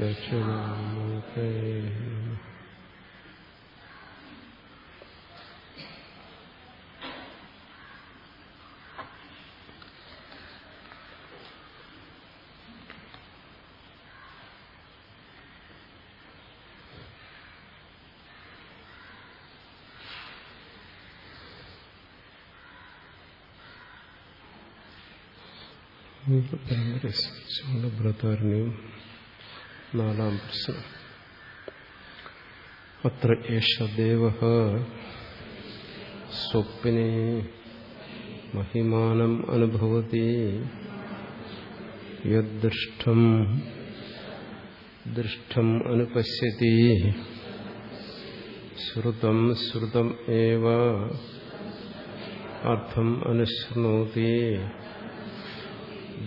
ദക്ഷിണാമൂർത്തേ വ്രതാരണ്യവും നാലാം പ്രശ്നം. അത്ര ദേവ സ്വപ്നെ മഹിമാനം അനുഭവതി യദൃഷ്ടം ദൃഷ്ടം അനുപശ്യതി ശ്രുതം ശ്രുതം ഏവ അർത്ഥം അനുശൃണോതി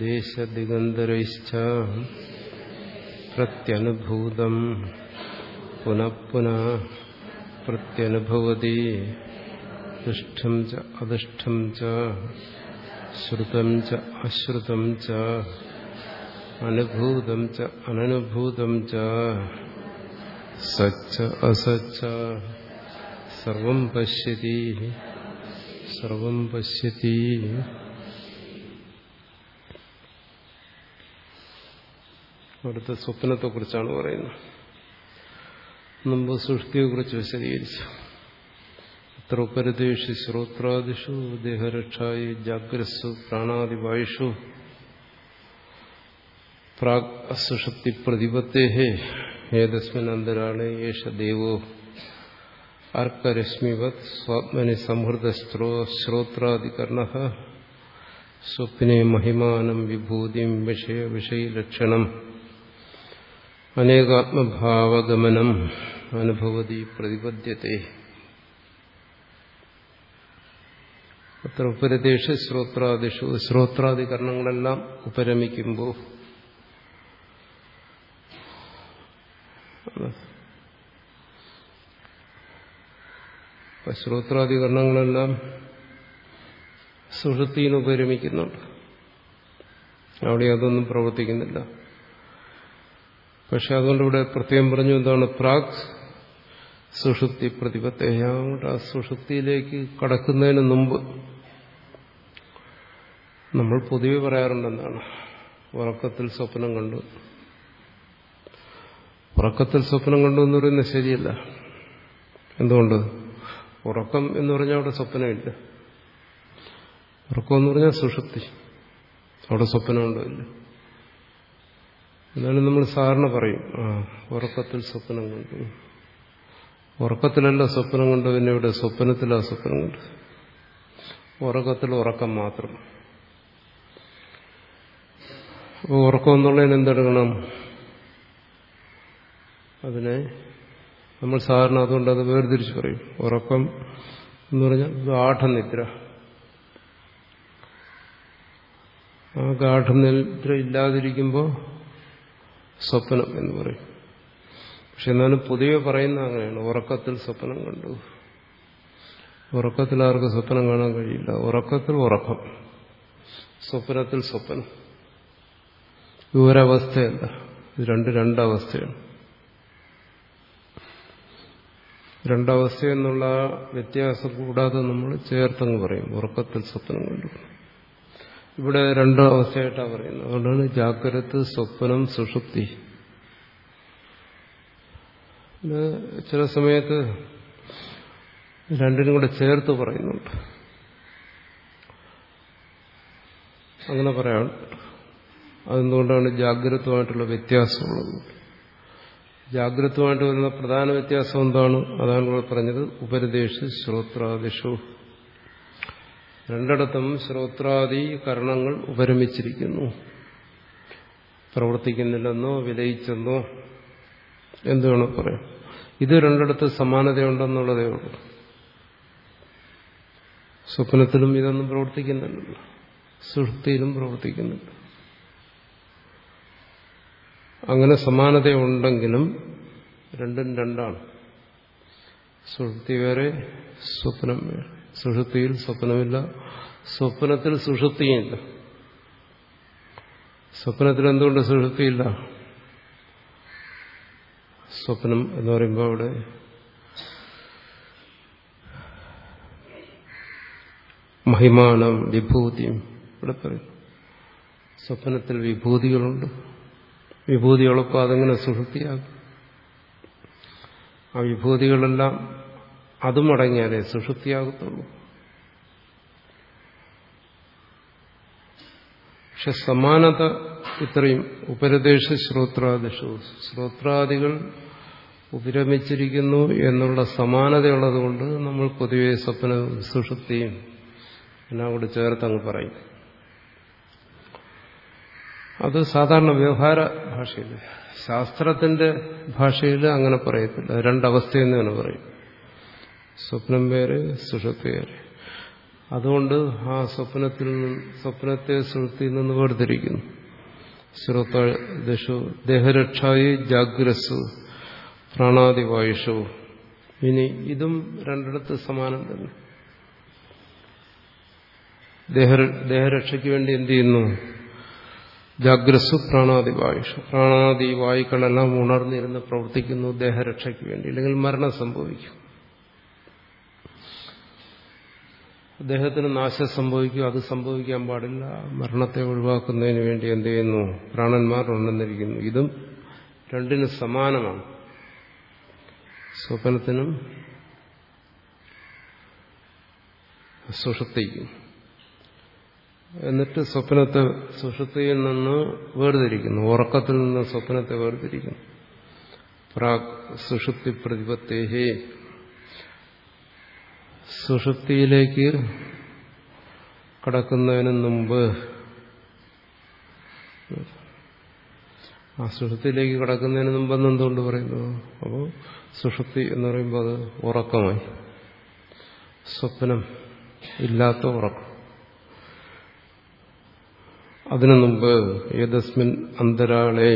ദേശദിഗന്തരൈശ്ച പ്രത്യനുഭൂതം പുനഃപുന പുനഃ പ്രത്യനുഭവതി ദുഷ്ടം ച അദുഷ്ടം ച ശ്രുതം ച അശ്രുതം ച അനുഭൂതം ച അനനുഭൂതം ച സച്ച അസച്ച സർവം പശ്യതി സർവം പശ്യതി അവിടുത്തെ സ്വപ്നത്തെക്കുറിച്ചാണ് പറയുന്നത്. മുമ്പ് സൃഷ്ടിയെക്കുറിച്ച് വിശദീകരിച്ചു. അത്ര ഉപരതേഷു ശ്രോത്രാദിഷു ദേഹരക്ഷായി ജാഗ്രസ്സു പ്രാണാദിവായുഷു പ്രാഗ് അസുഷക്തി പ്രതിപത്തേഹേ ഏതസ്മിൻ അന്തരാളെ യേശ ദേവോ അർക്കരശ്മിവത് സ്വാത്മനി സംഹൃത ശ്രോത്രാദികർണ സ്വപ്നെ മഹിമാനം വിഭൂതിം വിഷയ വിഷയലക്ഷണം. അനേകാത്മഭാവഗമനം അനുഭവതി പ്രതിപദ്യത്തെ. അത്ര ഉപരദേശ ശ്രോത്രാദിഷു ശ്രോത്രാദികരണങ്ങളെല്ലാം ഉപരമിക്കുമ്പോൾ ശ്രോത്രാദികരണങ്ങളെല്ലാം സുഷുതിയിൽ ഉപരമിക്കുന്നുണ്ട്. അവിടെ അതൊന്നും പ്രവർത്തിക്കുന്നില്ല. പക്ഷെ അതുകൊണ്ട് ഇവിടെ പ്രത്യേകം പറഞ്ഞു എന്താണ് പ്രാക് സുഷുപ്തി പ്രതിപത്തേഹോട്ട് ആ സുഷുപ്തിയിലേക്ക് കടക്കുന്നതിന് മുമ്പ് നമ്മൾ പൊതുവെ പറയാറുണ്ടെന്നാണ്. ഉറക്കത്തിൽ സ്വപ്നം കണ്ടു. ഉറക്കത്തിൽ സ്വപ്നം കണ്ടു എന്ന് പറയുന്നത് ശരിയല്ല. എന്തുകൊണ്ട്? ഉറക്കം എന്ന് പറഞ്ഞാൽ അവിടെ സ്വപ്നമില്ല. ഉറക്കം എന്ന് പറഞ്ഞാൽ സുഷുപ്തി. അവിടെ സ്വപ്നമുണ്ടോ ഇല്ല? എന്നാലും നമ്മൾ സാധാരണ പറയും. ആ ഉറക്കത്തിൽ സ്വപ്നം കണ്ടു. ഉറക്കത്തിലല്ല സ്വപ്നം കണ്ടു പിന്നെ ഇവിടെ സ്വപ്നത്തിലാ സ്വപ്നം കണ്ടു. ഉറക്കത്തിൽ ഉറക്കം മാത്രം. ഉറക്കം എന്നുള്ളതിന് എന്തെടുക്കണം? അതിനെ നമ്മൾ സാധാരണ അതുകൊണ്ട് അത് വേർതിരിച്ച് പറയും. ഉറക്കം എന്ന് പറഞ്ഞാൽ ഗാഠനിദ്ര ആ ഗാഠനിദ്ര ഇല്ലാതിരിക്കുമ്പോൾ സ്വപ്നം എന്ന് പറയും. പക്ഷെ എന്നാലും പൊതുവെ പറയുന്ന അങ്ങനെയാണ്. ഉറക്കത്തിൽ സ്വപ്നം കണ്ടു. ഉറക്കത്തിൽ ആർക്ക് സ്വപ്നം കാണാൻ കഴിയില്ല? ഉറക്കത്തിൽ ഉറക്കം. സ്വപ്നത്തിൽ സ്വപ്നം. ഒരവസ്ഥയല്ല. ഇത് രണ്ട് രണ്ടവസ്ഥയാണ്. രണ്ടവസ്ഥ എന്നുള്ള വ്യത്യാസം കൂടാതെ നമ്മൾ ചേർത്തങ്ങ് പറയും. ഉറക്കത്തിൽ സ്വപ്നം കണ്ടു. ഇവിടെ രണ്ടോ അവസ്ഥയായിട്ടാണ് പറയുന്നത്. അതുകൊണ്ടാണ് ജാഗ്രത് സ്വപ്നം സുഷുപ്തി. ചില സമയത്ത് രണ്ടിനും കൂടെ ചേർത്ത് പറയുന്നുണ്ട്. അങ്ങനെ പറയാം. അതെന്തുകൊണ്ടാണ് ജാഗ്രതമായിട്ടുള്ള വ്യത്യാസമുള്ളത്? ജാഗ്രതമായിട്ട് വരുന്ന പ്രധാന വ്യത്യാസം എന്താണ്? അതാണ് ഇവിടെ പറഞ്ഞത്. ഉപരദേശ് ശ്രോത്രാദിഷു രണ്ടിടത്തും ശ്രോത്രാദി കരണങ്ങൾ ഉപരമിച്ചിരിക്കുന്നു. പ്രവർത്തിക്കുന്നില്ലെന്നോ വിലയിച്ചെന്നോ എന്ത് വേണോ പറയാം. ഇത് രണ്ടിടത്ത് സമാനതയുണ്ടെന്നുള്ളതേ ഉള്ളൂ. സ്വപ്നത്തിലും ഇതൊന്നും പ്രവർത്തിക്കുന്നില്ല സുഹൃത്തിയിലും പ്രവർത്തിക്കുന്നില്ല. അങ്ങനെ സമാനതയുണ്ടെങ്കിലും രണ്ടും രണ്ടാണ്. സുഹൃത്തി വേറെ സ്വപ്നം വേറെ. സുഷുപ്തിയിൽ സ്വപ്നമില്ല. സ്വപ്നത്തിൽ സുഷുപ്തിയില്ല സ്വപ്നത്തിൽ എന്തുകൊണ്ട് സുഷുപ്തിയില്ല സ്വപ്നം എന്ന് പറയുമ്പോൾ അവിടെ മഹിമാനം വിഭൂതിയും ഇവിടെ പറയും. സ്വപ്നത്തിൽ വിഭൂതികളുണ്ട്. വിഭൂതികളൊക്കെ അതെങ്ങനെ സുഹൃത്തിയാകും ആ വിഭൂതികളെല്ലാം അതും അടങ്ങിയാലേ സുഷുപ്തിയാകത്തുള്ളൂ. പക്ഷെ സമാനത ഇത്രയും ഉപരദേശ ശ്രോത്രാദിഷു ശ്രോത്രാദികൾ ഉപരമിച്ചിരിക്കുന്നു എന്നുള്ള സമാനതയുള്ളതുകൊണ്ട് നമ്മൾ പൊതുവെ സ്വപ്ന സുഷുപ്തിയും എല്ലാം കൂടെ ചേർത്തങ്ങ് പറയും. അത് സാധാരണ വ്യവഹാര ഭാഷയിൽ ശാസ്ത്രത്തിന്റെ ഭാഷയിൽ അങ്ങനെ പറയത്തില്ല. രണ്ടവസ്ഥയെന്ന് തന്നെ പറയും. സ്വപ്നം വേറെ സുഷത്ത് അതുകൊണ്ട് ആ സ്വപ്നത്തിൽ സ്വപ്നത്തെ സുഹൃത്തിയിൽ നിന്ന് വേർതിരിക്കുന്നു. ശ്രോതശു ദേഹരക്ഷായി ജാഗ്രസു പ്രാണാതിവായുഷു ഇനി ഇതും രണ്ടിടത്ത് സമാനം തന്നെ. ദേഹ ദേഹരക്ഷയ്ക്ക് വേണ്ടി എന്ത് ചെയ്യുന്നു? ജാഗ്രസു പ്രാണാതിവായുഷു പ്രാണാതിവായുക്കളെല്ലാം ഉണർന്നിരുന്ന് പ്രവർത്തിക്കുന്നു ദേഹരക്ഷയ്ക്ക് വേണ്ടി. അല്ലെങ്കിൽ മരണം സംഭവിക്കും. അദ്ദേഹത്തിന് നാശം സംഭവിക്കും അത് സംഭവിക്കാൻ പാടില്ല. മരണത്തെ ഒഴിവാക്കുന്നതിന് വേണ്ടി എന്ത് ചെയ്യുന്നു? പ്രാണന്മാർ ഉണ്ടെന്നിരിക്കുന്നു ഇതും രണ്ടിനും സമാനമാണ്. സ്വപ്നത്തിനും സുഷുപ്തിക്കും എന്നിട്ട് സ്വപ്നത്തെ സുഷുപ്തിയിൽ നിന്ന് വേർതിരിക്കുന്നു. ഉറക്കത്തിൽ നിന്ന് സ്വപ്നത്തെ വേർതിരിക്കുന്നു. പ്രാക് സുഷുപ്തി പ്രതിപത്തേഹേ സുഷുപ്തിയിലേക്ക് കടക്കുന്നതിന് മുമ്പ് ആ സുഷുപ്തിയിലേക്ക് കടക്കുന്നതിന് മുമ്പെന്ന് എന്തുകൊണ്ട് പറയുന്നു? അപ്പോൾ സുഷുപ്തി എന്ന് പറയുമ്പോൾ അത് ഉറക്കമായി. സ്വപ്നം ഇല്ലാത്ത ഉറക്കം. അതിനു മുമ്പ് ഏതസ്മിൻ അന്തരാളെ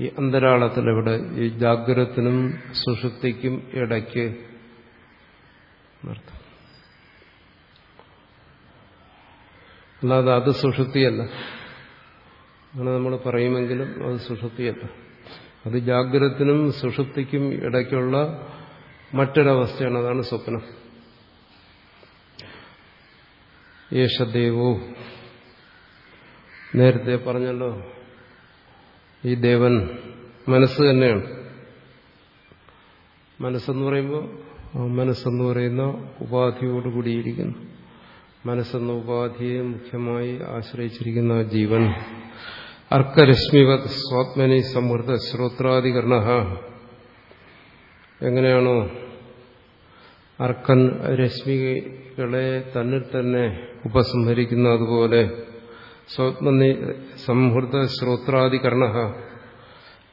ഈ അന്തരാളത്തിലെവിടെ ഈ ജാഗ്രതത്തിനും സുഷുപ്തിക്കും ഇടയ്ക്ക് അല്ലാതെ അത് സുഷുപ്തിയല്ല അങ്ങനെ നമ്മൾ പറയുമെങ്കിലും അത് സുഷുപ്തിയല്ല അത് ജാഗ്രതത്തിനും സുഷുപ്തിക്കും ഇടയ്ക്കുള്ള മറ്റൊരവസ്ഥയാണ്. അതാണ് സ്വപ്നം. യേശദേവോ നേരത്തെ പറഞ്ഞല്ലോ ഈ ദേവൻ മനസ്സ് തന്നെയാണ്. മനസ്സെന്ന് പറയുമ്പോൾ മനസ്സെന്ന് പറയുന്ന ഉപാധിയോടുകൂടിയിരിക്കുന്നു മനസ്സെന്ന ഉപാധിയെ മുഖ്യമായി ആശ്രയിച്ചിരിക്കുന്ന ജീവൻ. അർക്കരശ്മിവത് സ്വാത്മനി സമൃദ്ധ ശ്രോത്രാധികരണ. എങ്ങനെയാണോ അർക്കൻ രശ്മികളെ തന്നിൽ തന്നെ ഉപസംഹരിക്കുന്ന അതുപോലെ സ്വാത്മനി സംഹൃത ശ്രോത്രാധികരണ.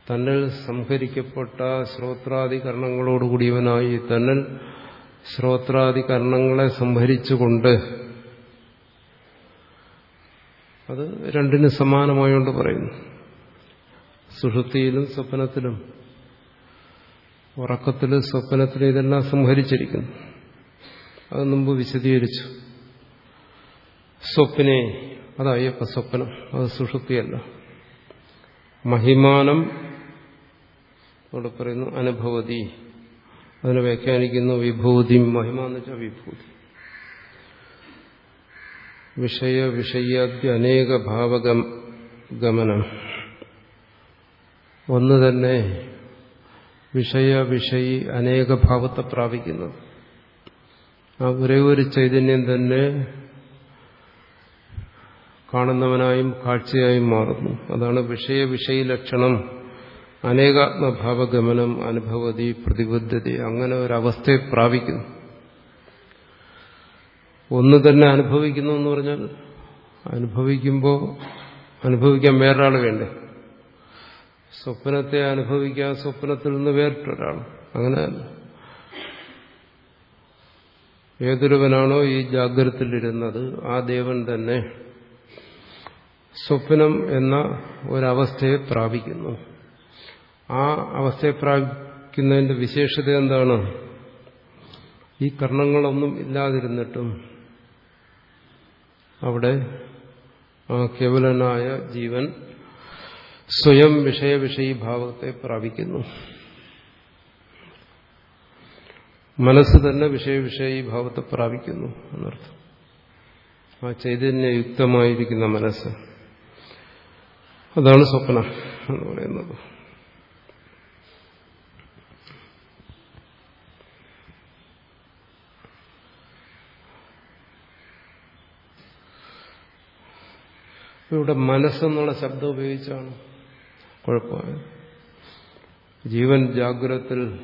തന്നിൽ സംഹരിക്കപ്പെട്ട ശ്രോത്രാധികരണങ്ങളോടുകൂടിയവനായി തന്നിൽ ശ്രോത്രാധികരണങ്ങളെ സംഹരിച്ചുകൊണ്ട് അത് രണ്ടിന് സമാനമായോണ്ട് പറയുന്നു. സുഷുതിയിലും സ്വപ്നത്തിലും ഉറക്കത്തിലും സ്വപ്നത്തിലും ഇതെല്ലാം സംഹരിച്ചിരിക്കുന്നു. അത് മുമ്പ് വിശദീകരിച്ചു. സ്വപ്നെ അത് അയ്യപ്പ സ്വപ്നം അത് സുഷുതിയല്ല മഹിമാനം അവിടെ പറയുന്നു അനുഭവതി. അതിനെ വ്യാഖ്യാനിക്കുന്നു വിഭൂതി. മഹിമ എന്ന് വെച്ചാൽ വിഭൂതി. വിഷയ വിഷയാദ്യ അനേക ഭാവഗം ഗമനം. ഒന്ന് തന്നെ വിഷയ വിഷയി അനേക ഭാവത്തെ പ്രാപിക്കുന്നത്. ആ ഒരേ ഒരു ചൈതന്യം തന്നെ കാണുന്നവനായും കാഴ്ചയായും മാറുന്നു. അതാണ് വിഷയ വിഷയ ലക്ഷണം. അനേകാത്മഭാവഗമനം അനുഭവതി പ്രതിബദ്ധത അങ്ങനെ ഒരവസ്ഥയെ പ്രാപിക്കുന്നു. ഒന്ന് തന്നെ അനുഭവിക്കുന്നു എന്ന് പറഞ്ഞാൽ അനുഭവിക്കുമ്പോൾ അനുഭവിക്കാൻ വേറൊരാൾ വേണ്ടേ? സ്വപ്നത്തെ അനുഭവിക്കാൻ സ്വപ്നത്തിൽ നിന്ന് വേറിട്ടൊരാൾ അങ്ങനെ ഏതൊരുവനാണോ ഈ ജാഗ്രതത്തിലിരുന്നത് ആ ദേവൻ തന്നെ സ്വപ്നം എന്ന ഒരവസ്ഥയെ പ്രാപിക്കുന്നു. ആ അവസ്ഥയെ പ്രാപിക്കുന്നതിന്റെ വിശേഷത എന്താണ്? ഈ കർണങ്ങളൊന്നും ഇല്ലാതിരുന്നിട്ടും അവിടെ ആ കേവലനായ ജീവൻ സ്വയം വിഷയവിഷയീഭാവത്തെ പ്രാപിക്കുന്നു. മനസ്സ് തന്നെ വിഷയവിഷയീഭാവത്തെ പ്രാപിക്കുന്നു എന്നർത്ഥം. ആ ചൈതന്യയുക്തമായിരിക്കുന്ന മനസ്സ്. അതാണ് സ്വപ്നം എന്ന് പറയുന്നത്. ഇവിടെ മനസ്സെന്നുള്ള ശബ്ദം ഉപയോഗിച്ചാണ്. കുഴപ്പമായത് ജീവൻ ജാഗ്രതത്തിൽ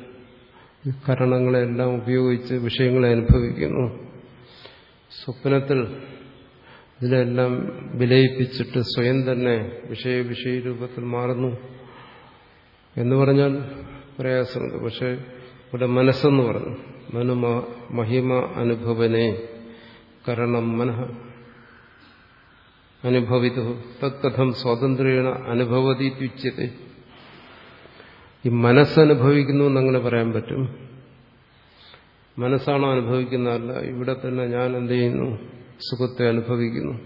കരണങ്ങളെല്ലാം ഉപയോഗിച്ച് വിഷയങ്ങളെ അനുഭവിക്കുന്നു. സ്വപ്നത്തിൽ ഇതിനെല്ലാം വിലയിപ്പിച്ചിട്ട് സ്വയം തന്നെ വിഷയ വിഷയ രൂപത്തിൽ മാറുന്നു എന്ന് പറഞ്ഞാൽ പ്രയാസമുണ്ട്. പക്ഷെ ഇവിടെ മനസ്സെന്ന് പറഞ്ഞു. മനുമ മഹിമ അനുഭവനെ കരണം മനഃ അനുഭവിതു. തത്കഥം സ്വാതന്ത്ര്യേണ അനുഭവതി ഉച്ചത് ഈ മനസ്സനുഭവിക്കുന്നു എന്നങ്ങനെ പറയാൻ പറ്റും. മനസ്സാണോ അനുഭവിക്കുന്നതല്ല ഇവിടെ തന്നെ ഞാൻ എന്ത് ചെയ്യുന്നു? സുഖത്തെ അനുഭവിക്കുന്നു.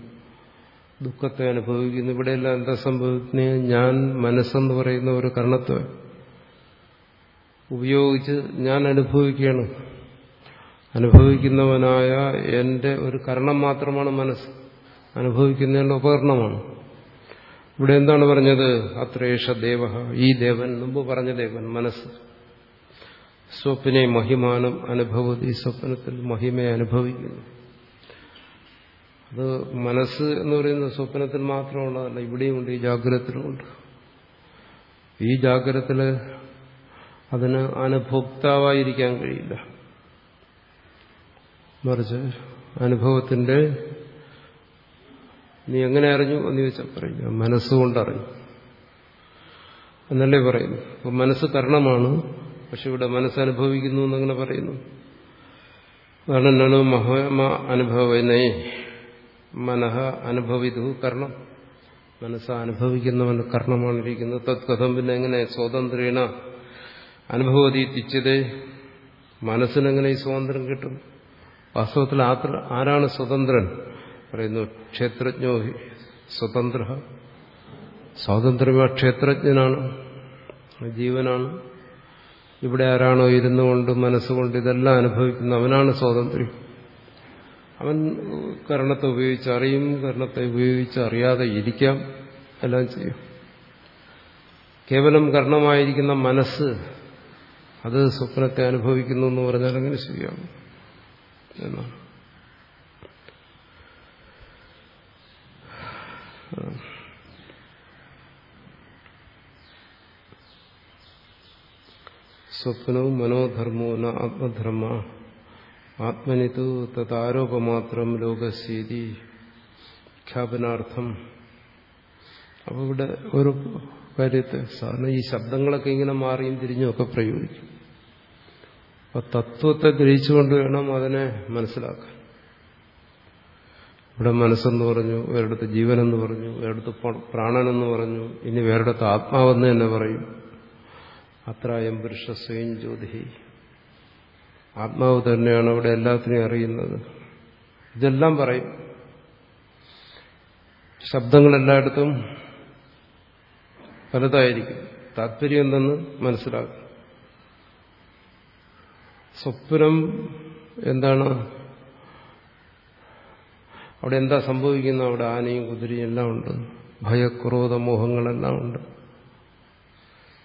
ദുഃഖത്തെ അനുഭവിക്കുന്നു. ഇവിടെയെല്ലാം എന്താ സംഭവിക്കുന്നത് ഞാൻ മനസ്സെന്ന് പറയുന്ന ഒരു കർണത്തെ ഉപയോഗിച്ച് ഞാൻ അനുഭവിക്കുകയാണ്. അനുഭവിക്കുന്നവനായ എന്റെ ഒരു കരണം മാത്രമാണ് മനസ്സ്. അനുഭവിക്കുന്നതിനുള്ള ഉപകരണമാണ്. ഇവിടെ എന്താണ് പറഞ്ഞത്? അത്രേഷ ദേവ ഈ ദേവൻ മുമ്പ് പറഞ്ഞ ദേവൻ മനസ്സ്. സ്വപ്നെ മഹിമാനം അനുഭവതി സ്വപ്നത്തിൽ മഹിമയെ അനുഭവിക്കുന്നു. അത് മനസ്സ് എന്ന് പറയുന്നത് സ്വപ്നത്തിൽ മാത്രമുള്ളതല്ല ഇവിടെയുമുണ്ട് ഈ ജാഗ്രതത്തിലുമുണ്ട് ഈ ജാഗ്രതത്തിൽ അതിന് അനുഭോക്താവായിരിക്കാൻ കഴിയില്ല. മറിച്ച് അനുഭവത്തിന്റെ നീ എങ്ങനെ അറിഞ്ഞു? എന്ന് ചോദിച്ചാൽ പറയും മനസ്സുകൊണ്ട് അറിഞ്ഞു എന്നല്ലേ പറയുന്നു? അപ്പൊ മനസ്സ് കരണമാണ് പക്ഷെ ഇവിടെ മനസ്സനുഭവിക്കുന്നു എന്നങ്ങനെ പറയുന്നു. അതാണ് നണു മഹമ അനുഭവനെ. മനഃ അനുഭവിതു കർണം. മനസ്സ് അനുഭവിക്കുന്നവൻ കർണമാണ് ഇരിക്കുന്നത് തത്കഥം പിന്നെ എങ്ങനെ സ്വാതന്ത്ര്യേണ അനുഭവതി തിച്ചത് മനസ്സിനെങ്ങനെ ഈ സ്വാതന്ത്ര്യം കിട്ടും? വാസ്തവത്തിൽ ആരാണ് സ്വതന്ത്രൻ? പറയുന്നു ക്ഷേത്രജ്ഞോ സ്വതന്ത്ര. സ്വാതന്ത്ര്യ ക്ഷേത്രജ്ഞനാണ് ജീവനാണ്. ഇവിടെ ആരാണോ ഇരുന്നു കൊണ്ട് മനസ്സുകൊണ്ട് ഇതെല്ലാം അനുഭവിക്കുന്ന അവനാണ് സ്വാതന്ത്ര്യം. അവൻ കരണത്തെ ഉപയോഗിച്ച് അറിയും കരണത്തെ ഉപയോഗിച്ച് അറിയാതെ ഇരിക്കാം എല്ലാം ചെയ്യും. കേവലം കർണമായിരിക്കുന്ന മനസ്സ് അത് സ്വപ്നത്തെ അനുഭവിക്കുന്നു എന്ന് പറഞ്ഞാൽ അങ്ങനെ ശരിയാകും എന്നാണ്. സ്വപ്നവും മനോധർമ്മവും ന ആത്മധർമ്മ. ആത്മനിതു തഥാരോപമാത്രം ലോകശീതി ഖ്യാപനാർത്ഥം. അപ്പോൾ ഇവിടെ ഒരു കാര്യത്തെ സാധാരണ ഈ ശബ്ദങ്ങളൊക്കെ ഇങ്ങനെ മാറിയും തിരിഞ്ഞും ഒക്കെ പ്രയോഗിക്കും. അപ്പം തത്വത്തെ ഗ്രഹിച്ചുകൊണ്ട് വേണം അതിനെ മനസ്സിലാക്കാൻ. ഇവിടെ മനസ്സെന്ന് പറഞ്ഞു വേറെടുത്ത് ജീവനെന്ന് പറഞ്ഞു വേറെടുത്ത് പ്രാണനെന്ന് പറഞ്ഞു ഇനി വേറെടുത്ത് ആത്മാവെന്ന് തന്നെ പറയും. അത്രായം പുരുഷ സ്വയം ജ്യോതി ആത്മാവ് തന്നെയാണ് അവിടെ എല്ലാത്തിനെയും അറിയുന്നത്. ഇതെല്ലാം പറയും. ശബ്ദങ്ങളെല്ലായിടത്തും പലതായിരിക്കും. താല്പര്യം എന്തെന്ന് മനസ്സിലാക്കും. സ്വപ്നം എന്താണ്? അവിടെ എന്താ സംഭവിക്കുന്നത് അവിടെ ആനയും കുതിരയും എല്ലാം ഉണ്ട്. ഭയക്രോധ മോഹങ്ങളെല്ലാം ഉണ്ട്.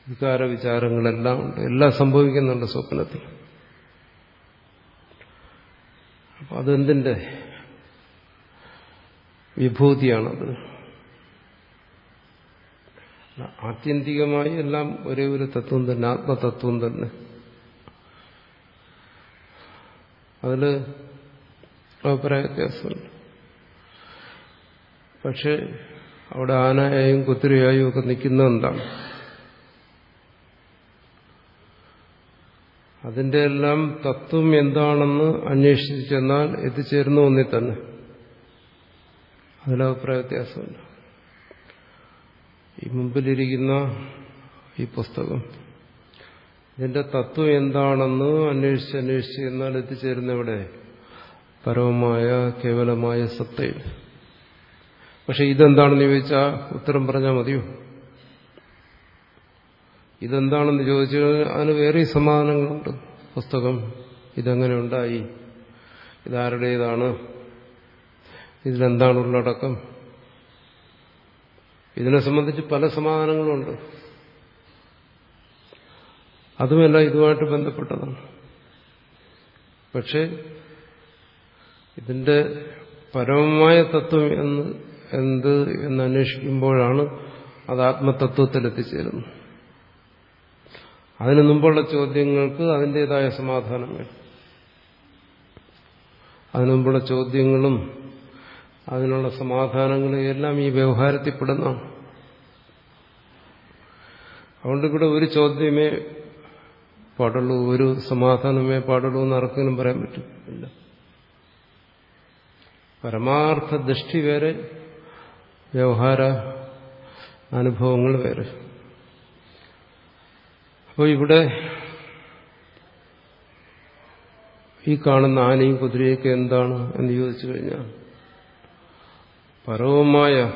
വികാര വിചാരങ്ങളെല്ലാം ഉണ്ട്. എല്ലാം സംഭവിക്കുന്നുണ്ട് സ്വപ്നത്തിൽ. അപ്പൊ അതെന്തിന്റെ വിഭൂതിയാണത്? ആത്യന്തികമായി എല്ലാം ഒരേ ഒരു തത്വം തന്നെ ആത്മതത്വം തന്നെ. അതിൽ അഭിപ്രായ വ്യത്യാസമുണ്ട്. പക്ഷെ അവിടെ ആനയായും കുതിരയായും ഒക്കെ നിൽക്കുന്ന എന്താണ്? അതിന്റെ എല്ലാം തത്വം എന്താണെന്ന് അന്വേഷിച്ചു ചെന്നാൽ എത്തിച്ചേരുന്ന ഒന്നിൽ തന്നെ. അതിലഭിപ്രായ വ്യത്യാസമുണ്ട്. ഈ മുമ്പിലിരിക്കുന്ന ഈ പുസ്തകം ഇതിന്റെ തത്വം എന്താണെന്ന് അന്വേഷിച്ച് അന്വേഷിച്ച് എന്നാൽ എത്തിച്ചേരുന്ന ഇവിടെ പരമമായ കേവലമായ സത്തയിൽ. പക്ഷെ ഇതെന്താണെന്ന് ചോദിച്ചാൽ ഉത്തരം പറഞ്ഞാൽ മതിയോ? ഇതെന്താണെന്ന് ചോദിച്ചാൽ അതിന് വേറെ സമാധാനങ്ങളുണ്ട്. പുസ്തകം ഇതെങ്ങനെ ഉണ്ടായി? ഇതാരുടേതാണ്? ഇതിലെന്താണ് ഉള്ളടക്കം ഇതിനെ സംബന്ധിച്ച് പല സമാധാനങ്ങളുണ്ട്. അതുമല്ല ഇതുമായിട്ട് ബന്ധപ്പെട്ടതാണ്. പക്ഷേ ഇതിന്റെ പരമമായ തത്വം എന്ന് എന്ത് എന്ന് അന്വേഷിക്കുമ്പോഴാണ് അത് ആത്മതത്വത്തിൽ എത്തിച്ചേരുന്നത് അതിനു മുമ്പുള്ള ചോദ്യങ്ങൾക്ക് അതിന്റെതായ സമാധാനം വേണം അതിനു മുമ്പുള്ള ചോദ്യങ്ങളും അതിനുള്ള സമാധാനങ്ങളും എല്ലാം ഈ വ്യവഹാരത്തിൽ അതുകൊണ്ട് ഇവിടെ ഒരു ചോദ്യമേ പാടുള്ളൂ ഒരു സമാധാനമേ പാടുള്ളൂ എന്ന് ആർക്കെങ്കിലും പറയാൻ പറ്റും? ഇല്ല. പരമാർത്ഥ ദൃഷ്ടി വേറെ വ്യവഹാര അനുഭവങ്ങൾ വേറെ. അപ്പോൾ ഇവിടെ ഈ കാണുന്ന ആനയും കുതിരയൊക്കെ എന്താണ് എന്ന് ചോദിച്ചു കഴിഞ്ഞാൽ പരവുമായ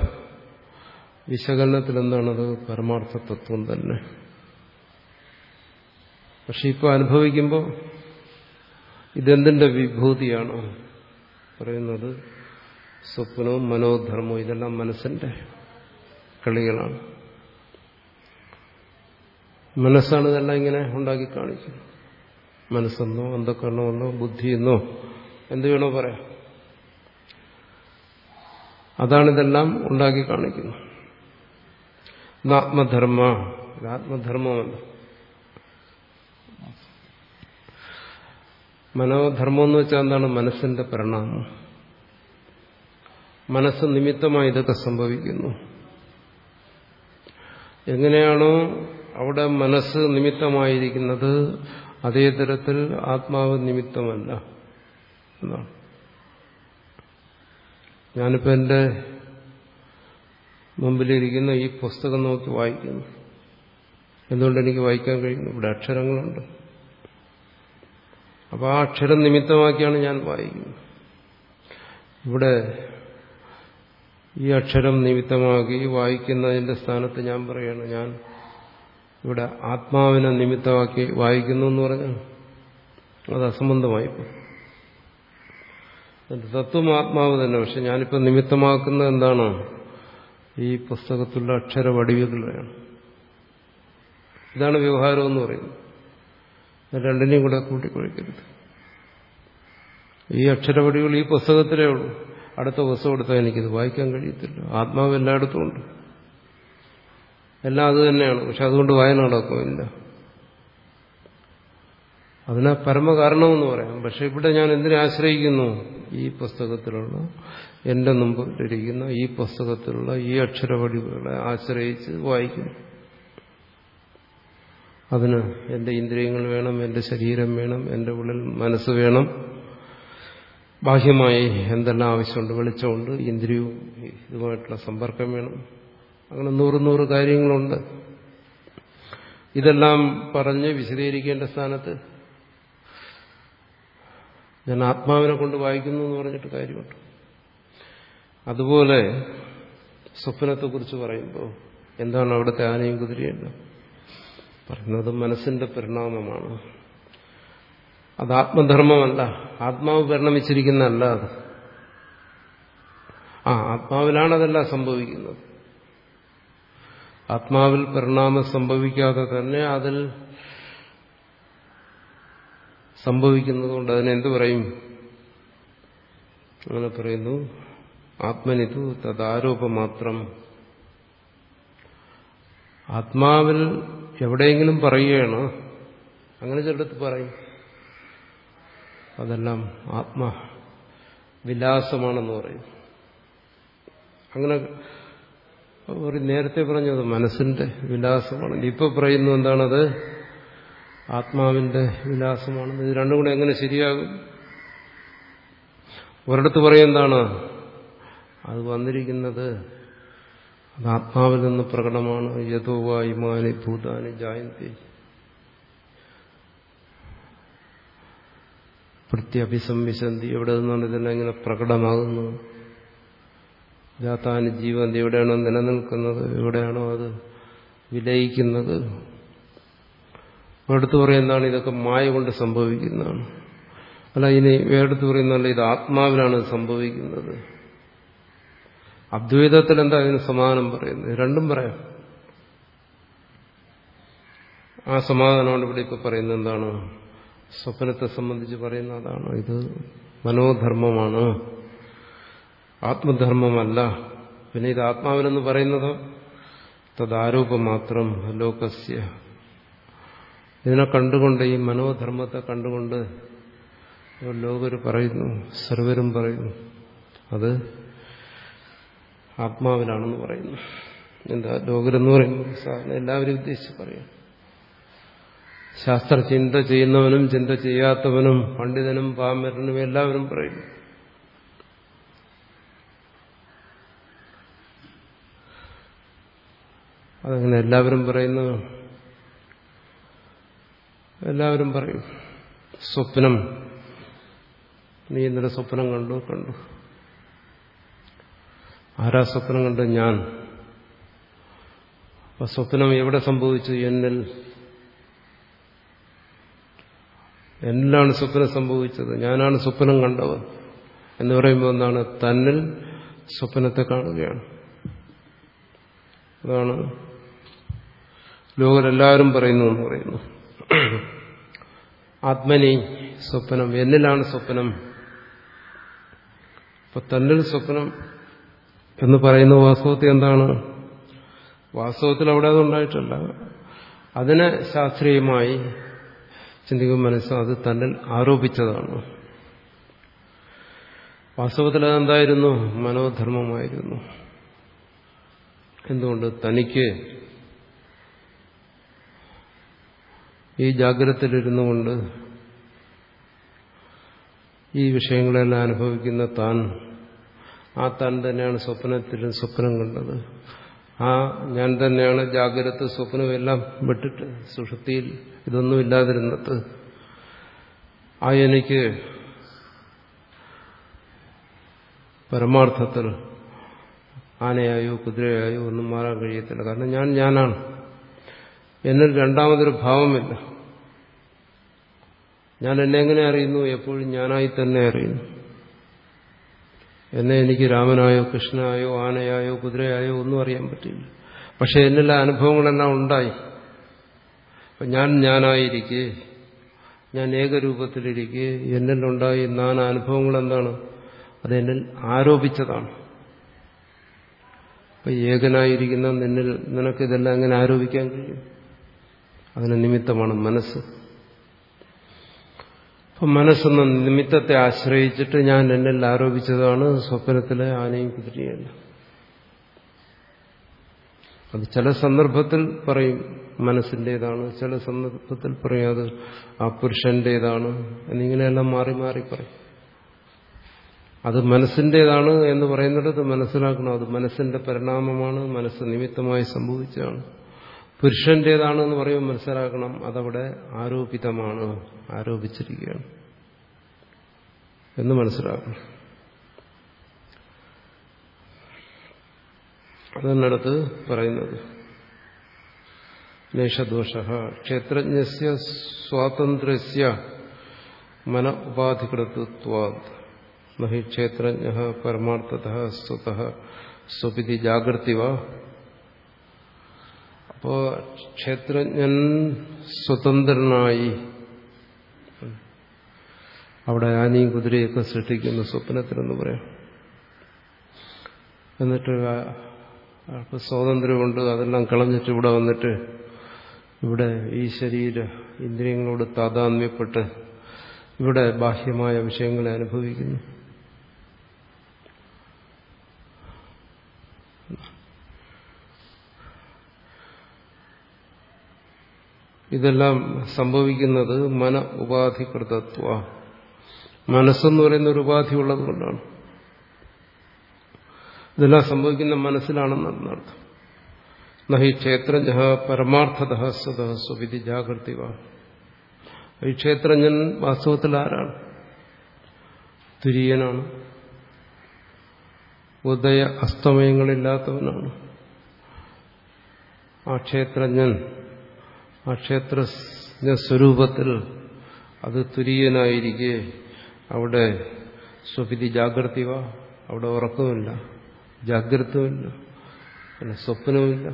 വിശകലനത്തിൽ എന്താണത്? പരമാർത്ഥ തത്വം തന്നെ. പക്ഷെ ഇപ്പോൾ അനുഭവിക്കുമ്പോൾ ഇതെന്തിന്റെ വിഭൂതിയാണോ പറയുന്നത്? സ്വപ്നവും മനോധർമ്മവും ഇതെല്ലാം മനസ്സിന്റെ കളികളാണ്. മനസ്സാണ് ഇതെല്ലാം ഇങ്ങനെ ഉണ്ടാക്കി കാണിക്കുന്നത് മനസ്സെന്നോ അന്ധക്കരണമെന്നോ ബുദ്ധിയെന്നോ എന്ത് വേണോ പറയാം. അതാണിതെല്ലാം ഉണ്ടാക്കി കാണിക്കുന്നത്. ആത്മധർമ്മ ആത്മധർമ്മമല്ല. മനോധർമ്മം എന്ന് വെച്ചാൽ എന്താണ്? മനസ്സിന്റെ പരിണാമം. മനസ്സ് നിമിത്തമായി ഇതൊക്കെ സംഭവിക്കുന്നു. എങ്ങനെയാണോ അവിടെ മനസ്സ് നിമിത്തമായിരിക്കുന്നത് അതേ തരത്തിൽ ആത്മാവ് നിമിത്തമല്ല എന്നാണ്. ഞാനിപ്പോൾ എന്റെ മുമ്പിലിരിക്കുന്ന ഈ പുസ്തകം നോക്കി വായിക്കുന്നു. എന്തുകൊണ്ട് എനിക്ക് വായിക്കാൻ കഴിയുന്നു? ഇവിടെ അക്ഷരങ്ങളുണ്ട്. അപ്പോൾ ആ അക്ഷരം നിമിത്തമാക്കിയാണ് ഞാൻ വായിക്കുന്നത്. ഇവിടെ ഈ അക്ഷരം നിമിത്തമാക്കി വായിക്കുന്നതിന്റെ സ്ഥാനത്ത് ഞാൻ പറയാണ് ഞാൻ ഇവിടെ ആത്മാവിനെ നിമിത്തമാക്കി വായിക്കുന്നു എന്ന് പറഞ്ഞാൽ അത് അസംബന്ധമായി തത്വം ആത്മാവ് തന്നെ പക്ഷെ ഞാനിപ്പോൾ നിമിത്തമാക്കുന്നത് എന്താണ്? ഈ പുസ്തകത്തിലുള്ള അക്ഷര വടിവുകളെയാണ് ഇതാണ് വ്യവഹാരം എന്ന് പറയുന്നത്. രണ്ടിനെയും കൂടെ കൂട്ടിക്കൊഴിക്കരുത്. ഈ അക്ഷരവടികൾ ഈ പുസ്തകത്തിലേ ഉള്ളൂ. അടുത്ത ദിവസം എടുത്താൽ എനിക്കിത് വായിക്കാൻ കഴിയത്തില്ല. ആത്മാവ് എല്ലായിടത്തും ഉണ്ട്. എല്ലാം അത് തന്നെയാണ്. പക്ഷെ അതുകൊണ്ട് വായന നടക്കുമില്ല അതിനാ പരമകാരണമെന്ന് പറയാം. പക്ഷെ ഇവിടെ ഞാൻ എന്തിനെ ആശ്രയിക്കുന്നു? ഈ പുസ്തകത്തിലുള്ള എന്റെ മുമ്പിലിരിക്കുന്ന ഈ പുസ്തകത്തിലുള്ള ഈ അക്ഷരപടികളെ ആശ്രയിച്ച് വായിക്കുന്നു. അതിന് എന്റെ ഇന്ദ്രിയങ്ങൾ വേണം എന്റെ ശരീരം വേണം എന്റെ ഉള്ളിൽ മനസ്സ് വേണം. ബാഹ്യമായി എന്തെല്ലാം ആവശ്യമുണ്ട് വെളിച്ചമുണ്ട് ഇന്ദ്രിയവും ഇതുമായിട്ടുള്ള സമ്പർക്കം വേണം. അങ്ങനെ നൂറ് നൂറ് കാര്യങ്ങളുണ്ട്. ഇതെല്ലാം പറഞ്ഞ് വിശദീകരിക്കേണ്ട സ്ഥാനത്ത് ഞാൻ ആത്മാവിനെ കൊണ്ട് വായിക്കുന്നു എന്ന് പറഞ്ഞിട്ട് കാര്യമുണ്ട്. അതുപോലെ സ്വപ്നത്തെക്കുറിച്ച് പറയുമ്പോൾ എന്താണ് അവിടുത്തെ ആനയും കുതിരയും പറയുന്നത് മനസ്സിന്റെ പരിണാമമാണ്. അത് ആത്മധർമ്മമല്ല. ആത്മാവ് പരിണമിച്ചിരിക്കുന്നതല്ല അത്. ആ ആത്മാവിലാണ് അതെല്ലാം സംഭവിക്കുന്നത്. ആത്മാവിൽ പരിണാമം സംഭവിക്കാതെ തന്നെ അതിൽ സംഭവിക്കുന്നതുകൊണ്ട് അതിനെന്ത് പറയും? അങ്ങനെ പറയുന്നു ആത്മനിതു തദാരോപമാത്രം. ആത്മാവിൽ എവിടെയെങ്കിലും പറയുകയാണ് അങ്ങനെ ചിലടത്ത് പറയും. അതെല്ലാം ആത്മവിലാസമാണെന്ന് പറയും. അങ്ങനെ ഒരു നേരത്തെ പറഞ്ഞത് മനസ്സിന്റെ വിലാസമാണ്. ഇപ്പൊ പറയുന്നു എന്താണത്? ആത്മാവിന്റെ വിലാസമാണെന്ന്. ഇത് രണ്ടും കൂടെ എങ്ങനെ ശരിയാകും? ഒരിടത്ത് പറയുന്നതാണ് അത് വന്നിരിക്കുന്നത് അത് ആത്മാവിൽ നിന്ന് പ്രകടമാണ്. യഥോവാ ഇമാനി ഭൂതാനി ജായന്തി. പ്രത്യഭിസംവിശന്തി എവിടെ നിന്നാണ് ഇതെല്ലാം ഇങ്ങനെ പ്രകടമാകുന്നത് ജാത്താന് ജീവൻ എവിടെയാണോ നിലനിൽക്കുന്നത്? എവിടെയാണോ അത് വിലയിക്കുന്നത്? എടുത്തു പറയുന്നതാണ് ഇതൊക്കെ മായ കൊണ്ട് സംഭവിക്കുന്നതാണ്. അല്ല ഇനി എടുത്തു പറയുന്നതല്ല ഇത് ആത്മാവിലാണ് സംഭവിക്കുന്നത്. അദ്വൈതത്തിൽ എന്താ ഇതിന് സമാധാനം പറയുന്നത്? രണ്ടും പറയാം. ആ സമാധാനമാണ് ഇവിടെ ഇപ്പൊ പറയുന്നത് എന്താണ്? സ്വപ്നത്തെ സംബന്ധിച്ച് പറയുന്ന അതാണ്? ഇത് മനോധർമ്മമാണ്. ആത്മധർമ്മമല്ല. പിന്നെ ഇത് ആത്മാവിനെന്ന് പറയുന്നത്? തദാരോപം മാത്രം ലോകസ്യ. ഇതിനെ കണ്ടുകൊണ്ട് ഈ മനോധർമ്മത്തെ കണ്ടുകൊണ്ട് ലോകർ പറയുന്നു സർവരും പറയുന്നു. അത് ആത്മാവിലാണെന്ന് പറയുന്നു. എന്താ ലോകരെന്ന് പറയുന്നു എല്ലാവരും ഉദ്ദേശിച്ച് പറയാം. ശാസ്ത്ര ചിന്ത ചെയ്യുന്നവനും ചിന്ത ചെയ്യാത്തവനും പണ്ഡിതനും പാമരനും എല്ലാവരും പറയുന്നു അതങ്ങനെ എല്ലാവരും പറയുന്നു. എല്ലാവരും പറയും. സ്വപ്നം. നീ ഇന്നലെ സ്വപ്നം കണ്ടു കണ്ടു. ആരാ സ്വപ്നം കണ്ടു ഞാൻ. അപ്പൊ സ്വപ്നം എവിടെ സംഭവിച്ചു? എന്നിൽ. എന്നിലാണ് സ്വപ്നം സംഭവിച്ചത്? ഞാനാണ് സ്വപ്നം കണ്ടവൻ. എന്ന് പറയുമ്പോൾ എന്താണ്? തന്നിൽ സ്വപ്നത്തെ കാണുകയാണ്. അതാണ് ലോകരെല്ലാവരും പറയുന്നു എന്ന് പറയുന്നു. ആത്മനി സ്വപ്നം. എന്നിലാണ് സ്വപ്നം? അപ്പൊ തന്നിൽ സ്വപ്നം എന്ന് പറയുന്ന വാസ്തവത്തിൽ എന്താണ്? വാസ്തവത്തിൽ അവിടെ അതുണ്ടായിട്ടല്ല അതിനെ ശാസ്ത്രീയമായി ചിന്തിക്കും മനസ്സ് അത് തന്നിൽ ആരോപിച്ചതാണ്. വാസ്തവത്തിൽ അതെന്തായിരുന്നു? മനോധർമ്മമായിരുന്നു. എന്തുകൊണ്ട് തനിക്ക് ഈ ജാഗ്രതയിലിരുന്നു കൊണ്ട് ഈ വിഷയങ്ങളെല്ലാം അനുഭവിക്കുന്ന താൻ ആ താൻ തന്നെയാണ് സ്വപ്നത്തിലും സ്വപ്നം കണ്ടത്. ആ ഞാൻ തന്നെയാണ് ജാഗ്രത സ്വപ്നവും എല്ലാം വിട്ടിട്ട് സുഷുപ്തിയിൽ ഇതൊന്നും ഇല്ലാതിരുന്നത്. ആ എനിക്ക് പരമാർത്ഥത്തിൽ ആനയായോ കുതിരയായോ ഒന്നും മാറാൻ കഴിയത്തില്ല. കാരണം ഞാൻ ഞാനാണ്. എന്നിൽ രണ്ടാമതൊരു ഭാവമില്ല. ഞാൻ എന്നെ എങ്ങനെ അറിയുന്നു? എപ്പോഴും ഞാനായി തന്നെ അറിയുന്നു. എന്നെ എനിക്ക് രാമനായോ കൃഷ്ണനായോ ആനയായോ കുതിരയായോ ഒന്നും അറിയാൻ പറ്റില്ല പക്ഷെ അനുഭവങ്ങൾ അനുഭവങ്ങളെല്ലാം ഉണ്ടായി. ഞാൻ ഞാനായിരിക്കെ ഞാൻ ഏകരൂപത്തിലിരിക്കെ എന്നിലുണ്ടായി നാന അനുഭവങ്ങൾ എന്താണ് അത് എന്നിൽ ആരോപിച്ചതാണ്. അപ്പൊ ഏകനായിരിക്കുന്ന നിന്നിൽ നിനക്കിതെല്ലാം എങ്ങനെ ആരോപിക്കാൻ കഴിയും? അതിന് നിമിത്തമാണ് മനസ്സ്. അപ്പം മനസ്സെന്ന നിമിത്തത്തെ ആശ്രയിച്ചിട്ട് ഞാൻ എന്നിൽ ആരോപിച്ചതാണ് സ്വപ്നത്തിലെ ആനയും കുതിരയല്ല. അത് ചില സന്ദർഭത്തിൽ പറയും മനസ്സിന്റെതാണ്. ചില സന്ദർഭത്തിൽ പറയും അത് ആ പുരുഷന്റേതാണ് എന്നിങ്ങനെയെല്ലാം മാറി മാറി പറയും. അത് മനസ്സിന്റെതാണ് എന്ന് പറയുന്നിടത്ത് മനസ്സിലാക്കണം. അത് മനസ്സിന്റെ പരിണാമമാണ്. മനസ്സ് നിമിത്തമായി സംഭവിച്ചതാണ്. പുരുഷന്റേതാണ് എന്ന് പറയുമ്പോൾ മനസ്സിലാക്കണം. അതവിടെ ആരോപിതമാണ് ആരോപിച്ചിരിക്കുകയാണ്. എന്ന് മനസ്സിലാക്കണം. അതെന്നടുത്ത് പറയുന്നത് നേഷദോഷ ക്ഷേത്രജ്ഞ സ്വാതന്ത്ര്യ മന ഉപാധികൃതത്വാത്. നഹി ക്ഷേത്രജ്ഞ പരമാർത്ഥത സ്വത സ്വപിതി ജാഗ്രതിവ അപ്പോ ക്ഷേത്രജ്ഞൻ സ്വതന്ത്രനായി അവിടെ ആനയും കുതിരയൊക്കെ സൃഷ്ടിക്കുന്ന സ്വപ്നത്തിലെന്ന് പറയാം. എന്നിട്ട് അല്പ സ്വാതന്ത്ര്യമുണ്ട് അതെല്ലാം കളഞ്ഞിട്ട് ഇവിടെ വന്നിട്ട് ഇവിടെ ഈ ശരീര ഇന്ദ്രിയങ്ങളോട് താതാത്മ്യപ്പെട്ട് ഇവിടെ ബാഹ്യമായ വിഷയങ്ങളെ അനുഭവിക്കുന്നു. ഇതെല്ലാം സംഭവിക്കുന്നത് മന ഉപാധികൃതത്വ. മനസ്സെന്ന് പറയുന്ന ഒരു ഉപാധി ഉള്ളത് കൊണ്ടാണ്. ഇതെല്ലാം സംഭവിക്കുന്ന മനസ്സിലാണെന്നർത്ഥം നഹി ക്ഷേത്രജ്ഞ പരമാർത്ഥത സ്വത സ്വവിധി ജാഗ്രതിവ. ഈ ക്ഷേത്രജ്ഞൻ വാസ്തവത്തിൽ ആരാണ്? തുര്യനാണ്. ഉദയ അസ്തമയങ്ങളില്ലാത്തവനാണ്. ആ ക്ഷേത്രജ്ഞൻ ആ ക്ഷേത്ര സ്വരൂപത്തിൽ അത് തുരിയനായിരിക്കെ അവിടെ സ്വപിതി ജാഗ്രതിവ അവിടെ ഉറക്കമില്ല ജാഗ്രതവുമില്ല. പിന്നെ സ്വപ്നവുമില്ല.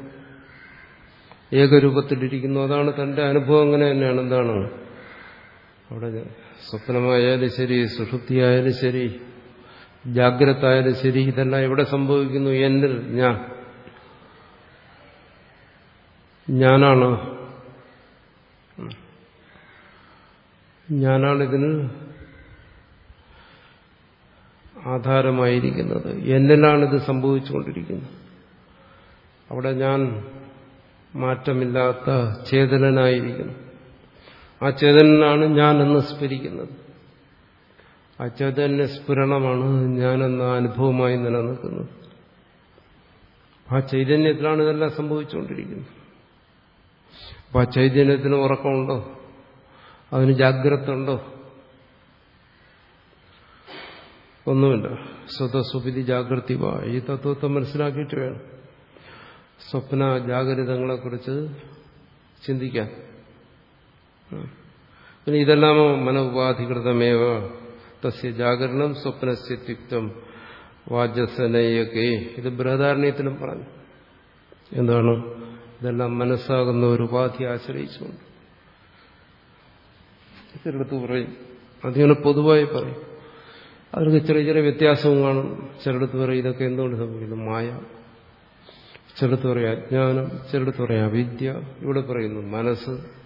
ഏകരൂപത്തിലിരിക്കുന്നു. അതാണ് തന്റെ അനുഭവം അങ്ങനെ തന്നെയാണ്. എന്താണ്? അവിടെ സ്വപ്നമായാലും ശരി സുഷുപ്തിയായാലും ശരി ജാഗ്രത ആയാലും ശരി ഇതെല്ലാം എവിടെ സംഭവിക്കുന്നു? എന്നിൽ ഞാൻ. ഞാനാണ്. ഞാനാണിതിന് ആധാരമായിരിക്കുന്നത്. എന്നിലാണിത് സംഭവിച്ചുകൊണ്ടിരിക്കുന്നത്. അവിടെ ഞാൻ മാറ്റമില്ലാത്ത ചേതനനായിരിക്കുന്നു. ആ ചേതനാണ് ഞാൻ എന്ന് സ്ഫുരിക്കുന്നത്. ആ ചേതന സ്ഫുരണമാണ് ഞാനെന്ന അനുഭവമായി നിലനിൽക്കുന്നത്. ആ ചൈതന്യത്തിലാണ് ഇതെല്ലാം സംഭവിച്ചുകൊണ്ടിരിക്കുന്നത്. അപ്പൊ ആ ചൈതന്യത്തിന് ഉറക്കമുണ്ടോ? അതിന് ജാഗ്രത ഉണ്ടോ? ഒന്നുമില്ല. സ്വതസ്വപിതി ജാഗ്രതി ഈ തത്വത്തെ മനസ്സിലാക്കിയിട്ട് വേണം. സ്വപ്ന ജാഗ്രതങ്ങളെ കുറിച്ച് ചിന്തിക്കാൻ. പിന്നെ ഇതെല്ലാം മനോപാധികൃതമേവ. തസ്യ ജാഗരണം സ്വപ്നസ്യത്യുക്തം വാചസനയൊക്കെ ഇത് ബൃഹദാരണ്യത്തിലും പറഞ്ഞു. എന്താണ്? ഇതെല്ലാം മനസ്സാകുന്ന ഒരു ഉപാധി ആശ്രയിച്ചുകൊണ്ട്. ചിലടത്ത് പറയും. അതിങ്ങനെ പൊതുവായി പറയും. അതിനൊക്കെ ചെറിയ ചെറിയ വ്യത്യാസവും കാണും. ചിലടത്ത് പറയും ഇതൊക്കെ എന്തുകൊണ്ട് സംഭവിക്കുന്നു? മായ. ചിലടത്ത് പറയും അജ്ഞാനം. ചിലടത്ത് പറയും അവിദ്യ. ഇവിടെ പറയുന്നു മനസ്സ്.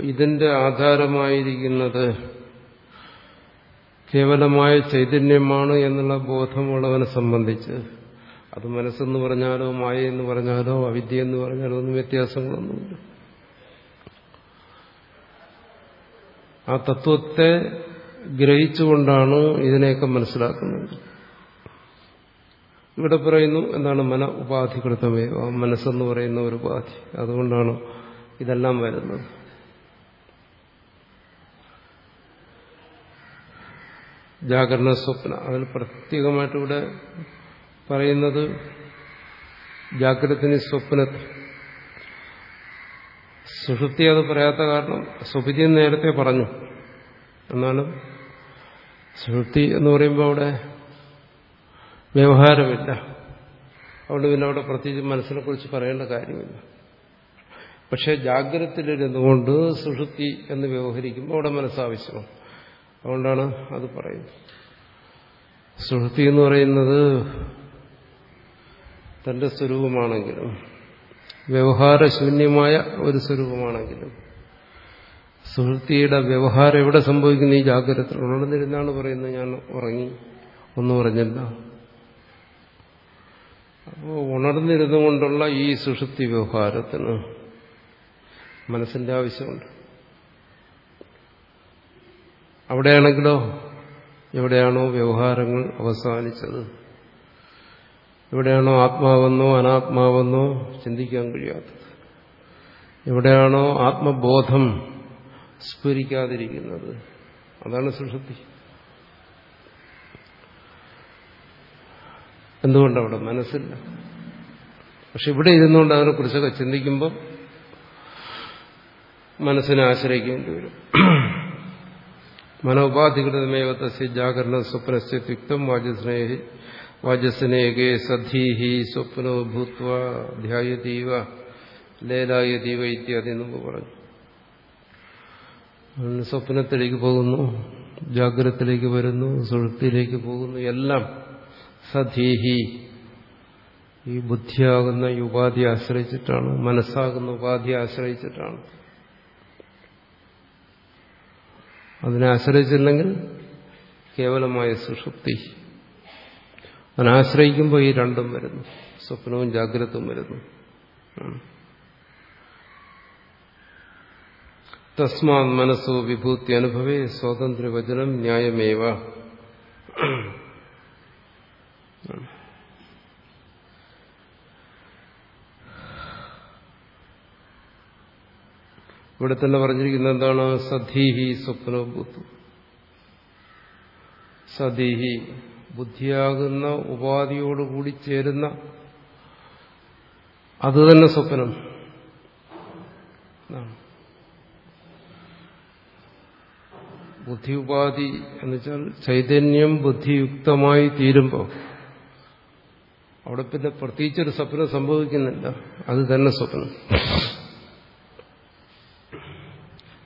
ഇതിന്റെ ആധാരമായിരിക്കുന്നത് കേവലമായ ചൈതന്യമാണ് എന്നുള്ള ബോധമുള്ളവനെ സംബന്ധിച്ച്. അത് മനസ്സെന്ന് പറഞ്ഞാലോ മായ എന്ന് പറഞ്ഞാലോ അവിദ്യ എന്ന് പറഞ്ഞാലോ ഒന്നും വ്യത്യാസങ്ങളൊന്നുമില്ല. ആ തത്വത്തെ ഗ്രഹിച്ചുകൊണ്ടാണ് ഇതിനെയൊക്കെ മനസ്സിലാക്കുന്നത്. ഇവിടെ പറയുന്നു എന്താണ് മന ഉപാധികൃതമേ മനസ്സെന്ന് പറയുന്ന ഒരു ഉപാധി. അതുകൊണ്ടാണ് ഇതെല്ലാം വരുന്നത്. ജാഗരണ സ്വപ്ന. അതിൽ പ്രത്യേകമായിട്ട് ഇവിടെ പറയുന്നത് ജാഗ്രതത്തിന് സ്വപ്നത്തിൽ സുഷുപ്തി അത് പറയാത്ത കാരണം സുഭിതി നേരത്തെ പറഞ്ഞു. എന്നാലും സുഷുപ്തി എന്ന് പറയുമ്പോൾ അവിടെ വ്യവഹാരമില്ല. അതുകൊണ്ട് പിന്നെ അവിടെ പ്രത്യേകിച്ച് മനസ്സിനെ കുറിച്ച് പറയേണ്ട കാര്യമില്ല. പക്ഷെ ജാഗ്രതയിലിരുന്നുകൊണ്ട് സുഷുപ്തി എന്ന് വ്യവഹരിക്കുമ്പോൾ അവിടെ മനസ്സാവശ്യമാണ്. അതുകൊണ്ടാണ് അത് പറയുന്നത്. സുഹൃത്തി എന്ന് പറയുന്നത് തന്റെ സ്വരൂപമാണെങ്കിലും വ്യവഹാരശൂന്യമായ ഒരു സ്വരൂപമാണെങ്കിലും സുഹൃത്തിയുടെ വ്യവഹാരം എവിടെ സംഭവിക്കുന്നു ഈ ജാഗ്രത ഉണർന്നിരുന്നാണ് പറയുന്നത് ഞാൻ ഉറങ്ങി. ഒന്നും പറഞ്ഞില്ല അപ്പോൾ ഉണർന്നിരുന്നുകൊണ്ടുള്ള ഈ സുഷുപ്തി വ്യവഹാരത്തിന് മനസ്സിന്റെ ആവശ്യമുണ്ട്. അവിടെയാണെങ്കിലോ എവിടെയാണോ വ്യവഹാരങ്ങൾ അവസാനിച്ചത്? എവിടെയാണോ ആത്മാവെന്നോ അനാത്മാവെന്നോ ചിന്തിക്കാൻ കഴിയാത്തത്. എവിടെയാണോ ആത്മബോധം സ്ഫുരിക്കാതിരിക്കുന്നത്. അതാണ് സുഷുപ്തി. എന്തുകൊണ്ടവിടെ? മനസ്സില്ല. പക്ഷെ ഇവിടെ ഇരുന്നുകൊണ്ട് അതിനെക്കുറിച്ചൊക്കെ ചിന്തിക്കുമ്പോൾ മനസ്സിനെ ആശ്രയിക്കേണ്ടി വരും. മനോപാധികൃതമേവ തസ്യ ജാഗരണ സ്വപ്നസ്യുക്തം വാചസ്നേഹി വാചസ്നേഹേ സധീഹി സ്വപ്നോ ഭൂത്വ ധ്യായതീവ ലേലായതീവ ഇത്യാദി എന്നൊക്കെ പറഞ്ഞു. സ്വപ്നത്തിലേക്ക് പോകുന്നു ജാഗ്രതത്തിലേക്ക് വരുന്നു സുഹൃത്തിലേക്ക് പോകുന്നു എല്ലാം സധീഹി. ഈ ബുദ്ധിയാകുന്ന ഈ ഉപാധി ആശ്രയിച്ചിട്ടാണ് മനസ്സാകുന്ന ഉപാധി ആശ്രയിച്ചിട്ടാണ്. അതിനെ ആശ്രയിച്ചില്ലെങ്കിൽ കേവലമായ സുഷുപ്തി. അതിനാശ്രയിക്കുമ്പോൾ ഈ രണ്ടും വരുന്നു. സ്വപ്നവും ജാഗ്രതവും വരുന്നു. തസ്മാ മനസ്സോ വിഭൂത്തി അനുഭവേ സ്വാതന്ത്ര്യവചനം ന്യായമേവ. ഇവിടെ തന്നെ പറഞ്ഞിരിക്കുന്നത് എന്താണ്? സധീഹി സ്വപ്നഭൂത്തു സദീഹി ബുദ്ധിയാകുന്ന ഉപാധിയോടുകൂടി ചേരുന്ന അത് തന്നെ സ്വപ്നം. ബുദ്ധി ഉപാധി എന്ന് വെച്ചാൽ ചൈതന്യം ബുദ്ധിയുക്തമായി തീരുമ്പോൾ അവിടെ പിന്നെ പ്രത്യേകിച്ചൊരു സ്വപ്നം സംഭവിക്കുന്നില്ല. അത് തന്നെ സ്വപ്നം.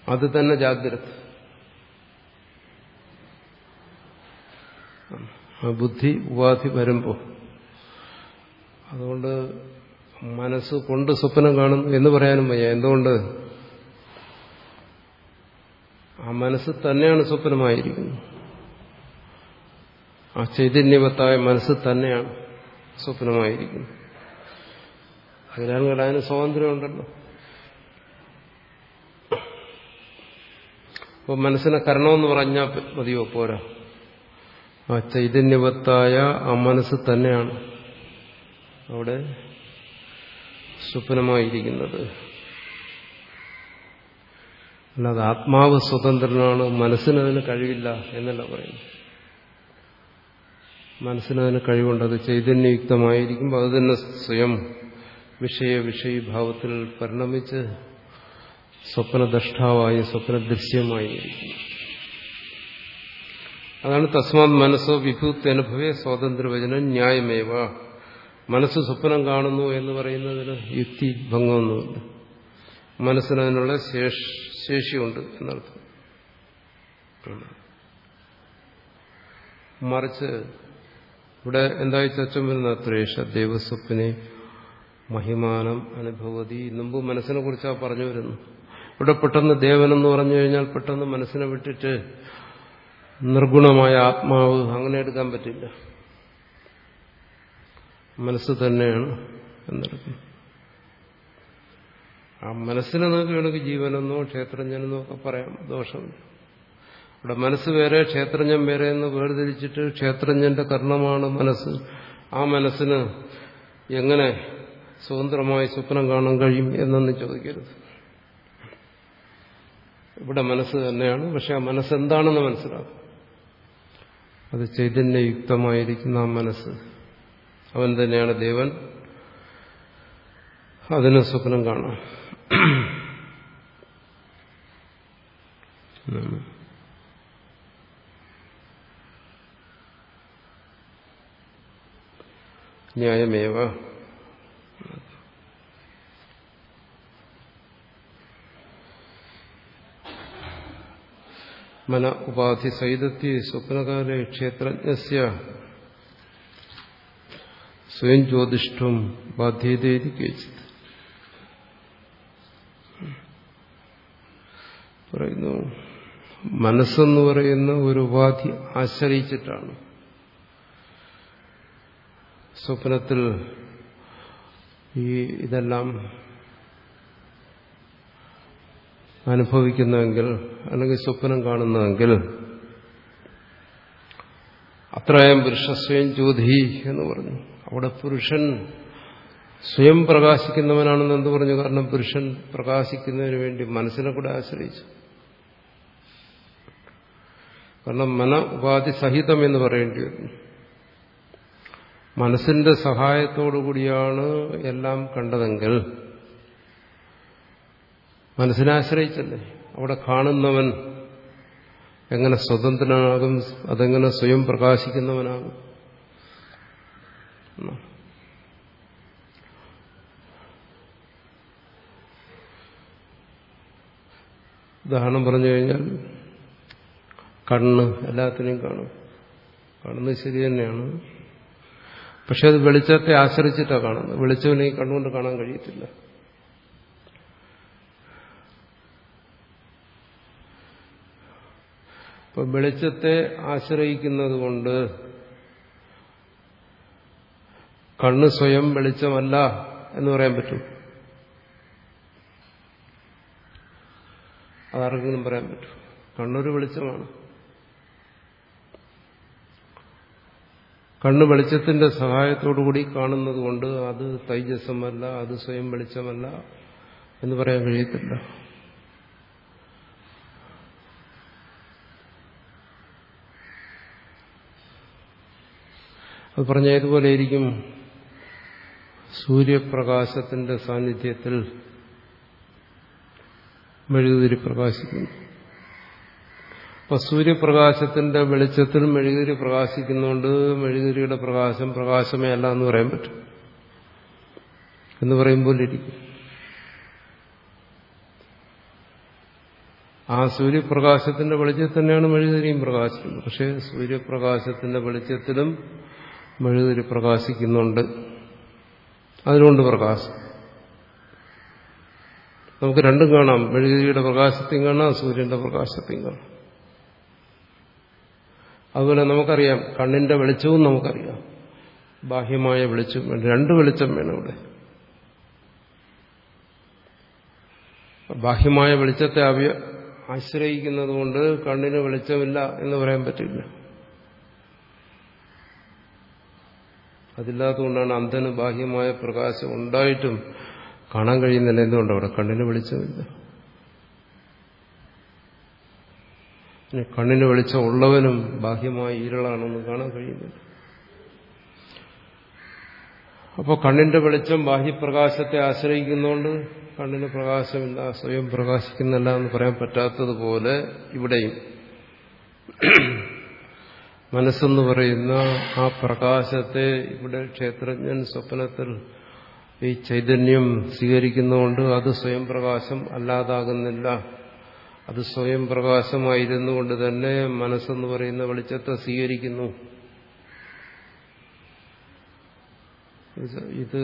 അത് തന്നെ ജാഗ്രത ആ ബുദ്ധി ഉപാധി വരുമ്പോൾ അതുകൊണ്ട് മനസ്സ് കൊണ്ട് സ്വപ്നം കാണും എന്ന് പറയാനും വയ്യ. എന്തുകൊണ്ട്? ആ മനസ്സ് തന്നെയാണ് സ്വപ്നമായിരിക്കുന്നത്. ആ ചൈതന്യവത്തായ മനസ്സ് തന്നെയാണ് സ്വപ്നമായിരിക്കുന്നത്. അതിനാൽ അതിന് സ്വാതന്ത്ര്യമുണ്ടല്ലോ. അപ്പോൾ മനസ്സിനെ കരണമെന്ന് പറഞ്ഞാൽ മതിയോ? പോരാ. ആ ചൈതന്യവത്തായ ആ മനസ്സ് തന്നെയാണ് അവിടെ സ്വപ്നമായിരിക്കുന്നത്. അല്ലാതെ ആത്മാവ് സ്വതന്ത്രനാണ് മനസ്സിനതിന് കഴിവില്ല എന്നല്ല പറയുന്നത്. മനസ്സിനതിന് കഴിവുണ്ട് അത് ചൈതന്യയുക്തമായിരിക്കുമ്പോൾ അത് തന്നെ സ്വയം വിഷയ വിഷയീഭാവത്തിൽ പരിണമിച്ച് സ്വപ്നദ്രഷ്ടാവായി സ്വപ്നദൃശ്യമായി ഇരിക്കുന്നു അതാണ് തസ്മാത് മനസ്സോ വിഭൂത്യനുഭവേ സ്വാതന്ത്ര്യവചനം ന്യായമേവ. മനസ്സ് സ്വപ്നം കാണുന്നു എന്ന് പറയുന്നതിന് യുക്തി ഭംഗമൊന്നുമില്ല. മനസ്സിനതിനുള്ള ശേഷിയുണ്ട് എന്നർത്ഥം. മറിച്ച് ഇവിടെ എന്തായി ചർച്ച വരുന്ന അത്രേഷ ദേവസ്വപ്നെ മഹിമാനം അനുഭവതി മുമ്പ് മനസ്സിനെ കുറിച്ചാണ് പറഞ്ഞു വരുന്നു. ഇവിടെ പെട്ടെന്ന് ദേവനെന്ന് പറഞ്ഞു കഴിഞ്ഞാൽ പെട്ടെന്ന് മനസ്സിനെ വിട്ടിട്ട് നിർഗുണമായ ആത്മാവ് അങ്ങനെ എടുക്കാൻ പറ്റില്ല. മനസ്സ് തന്നെയാണ് എന്നെടുക്കും ആ മനസ്സിനെ നമുക്ക് വേണമെങ്കിൽ ജീവനെന്നോ ക്ഷേത്രജ്ഞനെന്നോ ഒക്കെ പറയാം. ദോഷമില്ല. ഇവിടെ മനസ്സ് വേറെ ക്ഷേത്രജ്ഞൻ വേറെ എന്ന് വേർതിരിച്ചിട്ട് ക്ഷേത്രജ്ഞന്റെ കർണമാണ് മനസ്സ്. ആ മനസ്സിന് എങ്ങനെ സ്വതന്ത്രമായി സ്വപ്നം കാണാൻ കഴിയും എന്നൊന്നും ചോദിക്കരുത്. ഇവിടെ മനസ്സ് തന്നെയാണ്. പക്ഷെ ആ മനസ്സെന്താണെന്ന് മനസ്സിലാക്കും. അത് ചൈതന്യയുക്തമായിരിക്കുന്ന ആ മനസ്സ്. അവൻ തന്നെയാണ് ദേവൻ. അതിന് സ്വപ്നം കാണാം. ന്യായമേവ? മന ഉപാധി സൈതത്തി സ്വപ്നകാല ക്ഷേത്രജ്ഞസ്യ. സ്വയം ജ്യോതിഷ്ടം ബാധ്യതയിൽ കേച്ചത് പറയുന്നു മനസ്സെന്ന് പറയുന്ന ഒരു ഉപാധി ആശ്രയിച്ചിട്ടാണ്. സ്വപ്നത്തിൽ ഈ ഇതെല്ലാം അനുഭവിക്കുന്നുവെങ്കിൽ അല്ലെങ്കിൽ സ്വപ്നം കാണുന്നുവെങ്കിൽ അത്രയും പുരുഷ സ്വയം ജ്യോതി എന്ന് പറഞ്ഞു. അവിടെ പുരുഷൻ സ്വയം പ്രകാശിക്കുന്നവനാണെന്ന് എന്ത് പറഞ്ഞു? കാരണം പുരുഷൻ പ്രകാശിക്കുന്നതിന് വേണ്ടി മനസ്സിനെ കൂടെ ആശ്രയിച്ചു. കാരണം മന ഉപാധി സഹിതം എന്ന് പറയേണ്ടി വരുന്നു മനസ്സിന്റെ സഹായത്തോടു കൂടിയാണ് എല്ലാം കണ്ടതെങ്കിൽ മനസ്സിനെ ആശ്രയിച്ചല്ലേ അവിടെ കാണുന്നവൻ എങ്ങനെ സ്വതന്ത്രനാകും അതെങ്ങനെ സ്വയം പ്രകാശിക്കുന്നവനാകും? ഉദാഹരണം പറഞ്ഞു കഴിഞ്ഞാൽ കണ്ണ് എല്ലാത്തിനെയും കാണും. കാണുന്നത് ശരി തന്നെയാണ്. പക്ഷെ അത് വെളിച്ചത്തെ ആശ്രയിച്ചിട്ടാണ് കാണുന്നത്. വെളിച്ചവിനെ കണ്ണുകൊണ്ട് കാണാൻ കഴിയത്തില്ല. ഇപ്പൊ വെളിച്ചത്തെ ആശ്രയിക്കുന്നത് കൊണ്ട് കണ്ണ് സ്വയം വെളിച്ചമല്ല എന്ന് പറയാൻ പറ്റും. അതാർക്കെങ്കിലും പറയാൻ പറ്റും. കണ്ണൊരു വെളിച്ചമാണ്. കണ്ണ് വെളിച്ചത്തിന്റെ സഹായത്തോടുകൂടി കാണുന്നത് കൊണ്ട് അത് തൈജസമല്ല അത് സ്വയം വെളിച്ചമല്ല എന്ന് പറയാൻ കഴിയത്തില്ല. അത് പറഞ്ഞ ഏതുപോലെ ഇരിക്കും. സൂര്യപ്രകാശത്തിന്റെ സാന്നിധ്യത്തിൽ മെഴുകുതിരി പ്രകാശിക്കുന്നു. അപ്പൊ സൂര്യപ്രകാശത്തിന്റെ വെളിച്ചത്തിൽ മെഴുകുതിരി പ്രകാശിക്കുന്നുണ്ട് മെഴുകുതിരിയുടെ പ്രകാശം പ്രകാശമേ അല്ല എന്ന് പറയാൻ പറ്റും. എന്ന് പറയുമ്പോൾ ഇരിക്കും. ആ സൂര്യപ്രകാശത്തിന്റെ വെളിച്ചത്തിൽ തന്നെയാണ് മെഴുകുതിരിയും പ്രകാശിക്കുന്നത്. പക്ഷേ സൂര്യപ്രകാശത്തിന്റെ വെളിച്ചത്തിലും മെഴുകുതിരി പ്രകാശിക്കുന്നുണ്ട്. അതിനുകൊണ്ട് പ്രകാശം. നമുക്ക് രണ്ടും കാണാം. മെഴുകുതിരിയുടെ പ്രകാശത്തെയും കാണാം സൂര്യന്റെ പ്രകാശത്തെയും കാണാം. അതുപോലെ നമുക്കറിയാം കണ്ണിന്റെ വെളിച്ചവും നമുക്കറിയാം. ബാഹ്യമായ വെളിച്ചം വേണം. രണ്ട് വെളിച്ചം വേണം ഇവിടെ. ബാഹ്യമായ വെളിച്ചത്തെ ആശ്രയിക്കുന്നത് കൊണ്ട് കണ്ണിന് വെളിച്ചമില്ല എന്ന് പറയാൻ പറ്റില്ല. അതില്ലാത്തതുകൊണ്ടാണ് അന്ധന് ബാഹ്യമായ പ്രകാശം ഉണ്ടായിട്ടും കാണാൻ കഴിയുന്നില്ല. എന്തുകൊണ്ട് അവിടെ കണ്ണിന് വെളിച്ചമില്ല കണ്ണിന് വെളിച്ചം ഉള്ളവനും ബാഹ്യമായ ഇരുളാണെന്ന് കാണാൻ കഴിയുന്നില്ല. അപ്പോൾ കണ്ണിന്റെ വെളിച്ചം ബാഹ്യപ്രകാശത്തെ ആശ്രയിക്കുന്നതുകൊണ്ട് കണ്ണിന് പ്രകാശമില്ല സ്വയം പ്രകാശിക്കുന്നില്ല എന്ന് പറയാൻ പറ്റാത്തതുപോലെ ഇവിടെയും മനസ്സെന്ന് പറയുന്ന ആ പ്രകാശത്തെ ഇവിടെ ക്ഷേത്രജ്ഞൻ സ്വപ്നത്തിൽ ഈ ചൈതന്യം സ്വീകരിക്കുന്നതുകൊണ്ട് അത് സ്വയം പ്രകാശം അല്ലാതാകുന്നില്ല. അത് സ്വയം പ്രകാശമായിരുന്നു കൊണ്ട് തന്നെ മനസ്സെന്ന് പറയുന്ന വെളിച്ചത്തെ സ്വീകരിക്കുന്നു. ഇത്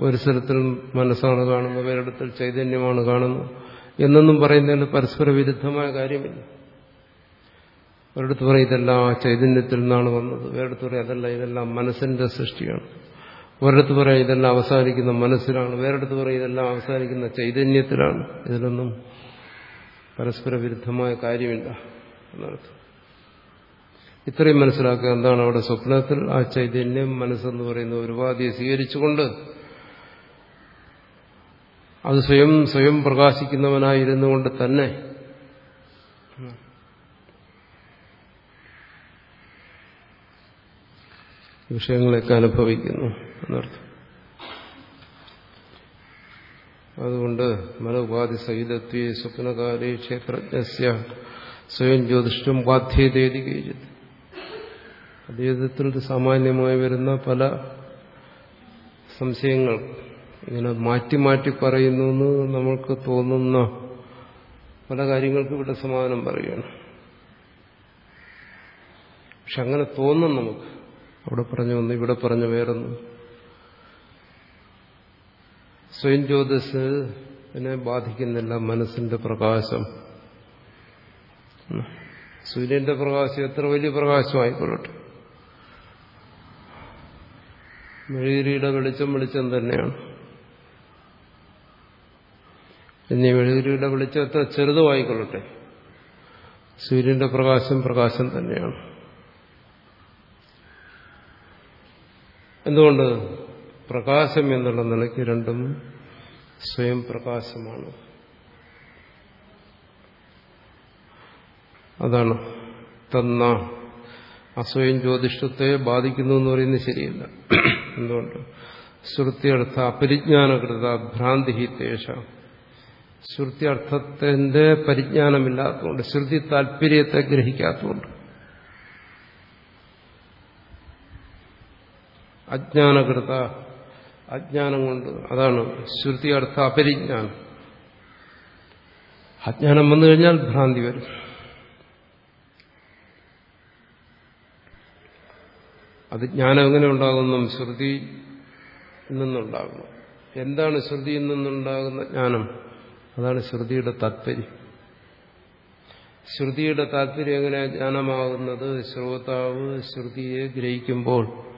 ഒരു സ്ഥലത്തിൽ മനസ്സാണ് കാണുന്നത് വേറിടത്തിൽ ചൈതന്യമാണ് കാണുന്നത്. എന്നൊന്നും പറയുന്നതിൽ പരസ്പര വിരുദ്ധമായ കാര്യമില്ല. ഒരിടത്ത് പറയും ഇതെല്ലാം ആ ചൈതന്യത്തിൽ നിന്നാണ് വന്നത്. വേറെടുത്ത് പറയും അതല്ല ഇതെല്ലാം മനസ്സിന്റെ സൃഷ്ടിയാണ്. ഒരിടത്ത് പറയാം ഇതെല്ലാം അവസാനിക്കുന്ന മനസ്സിലാണ്. വേറെടുത്ത് പറയും ഇതെല്ലാം അവസാനിക്കുന്ന ചൈതന്യത്തിലാണ്. ഇതിലൊന്നും പരസ്പര വിരുദ്ധമായ കാര്യമില്ല എന്നർത്ഥം. ഇത്രയും മനസ്സിലാക്കുക എന്താണ് അവിടെ സ്വപ്നത്തിൽ ആ ചൈതന്യം മനസ്സെന്ന് പറയുന്ന ഒരു ഉപാധിയെ സ്വീകരിച്ചുകൊണ്ട് അത് സ്വയം സ്വയം പ്രകാശിക്കുന്നവനായിരുന്നു കൊണ്ട് തന്നെ വിഷയങ്ങളൊക്കെ അനുഭവിക്കുന്നു എന്നർത്ഥം. അതുകൊണ്ട് മനോപാധി സഹിതത്വേ സ്വപ്നകാലേ ക്ഷേത്രജ്ഞസ്യ സ്വയം ജ്യോതിഷം ബാധ്യതേതി കഴിച്ചത് അദ്ദേഹത്തിൽ സാമാന്യമായി വരുന്ന പല സംശയങ്ങൾ ഇങ്ങനെ മാറ്റി മാറ്റി പറയുന്നു എന്ന് നമ്മൾക്ക് തോന്നുന്ന പല കാര്യങ്ങൾക്കും ഇവിടെ സമാധാനം പറയുകയാണ്. പക്ഷെ അങ്ങനെ തോന്നും നമുക്ക്. അവിടെ പറഞ്ഞു ഒന്ന് ഇവിടെ പറഞ്ഞു വേറൊന്ന്. സ്വയം എന്നെ ബാധിക്കുന്നില്ല മനസ്സിന്റെ പ്രകാശം. സൂര്യന്റെ പ്രകാശം എത്ര വലിയ പ്രകാശമായിക്കൊള്ളട്ടെ മെഴുകിരിയുടെ വെളിച്ചം വെളിച്ചം തന്നെയാണ്. ഇനി മെഴുകിരിയുടെ വെളിച്ചം എത്ര ചെറുതുമായിക്കൊള്ളട്ടെ. സൂര്യന്റെ പ്രകാശം പ്രകാശം തന്നെയാണ്. എന്തുകൊണ്ട്? പ്രകാശം എന്നുള്ള നിലയ്ക്ക് രണ്ടും സ്വയം പ്രകാശമാണ്. അതാണ്. തന്ന അസ്വയം ജ്യോതിഷത്തെ ബാധിക്കുന്നു എന്ന് പറയുന്നത് ശരിയല്ല. എന്തുകൊണ്ട്? ശ്രുത്യർത്ഥ അപരിജ്ഞാനകൃത ഭ്രാന്തി തേഷ. ശ്രുത്യർത്ഥത്തിന്റെ പരിജ്ഞാനമില്ലാത്തതുകൊണ്ട് ശ്രുതി താല്പര്യത്തെ ഗ്രഹിക്കാത്തതുകൊണ്ട്. അജ്ഞാനകൃത അജ്ഞാനം കൊണ്ട് അതാണ് ശ്രുതി അർത്ഥ അപരിജ്ഞാനം. അജ്ഞാനം വന്നു കഴിഞ്ഞാൽ ഭ്രാന്തി വരും. അത് ജ്ഞാനം എങ്ങനെ ഉണ്ടാകുന്നു? ശ്രുതി നിന്നുണ്ടാകുന്നു. എന്താണ് ശ്രുതിയിൽ നിന്നുണ്ടാകുന്ന ജ്ഞാനം? അതാണ് ശ്രുതിയുടെ താത്പര്യം. ശ്രുതിയുടെ താത്പര്യം എങ്ങനെയാണ് ജ്ഞാനമാകുന്നത്? ശ്രോതാവ് ശ്രുതിയെ ഗ്രഹിക്കുമ്പോൾ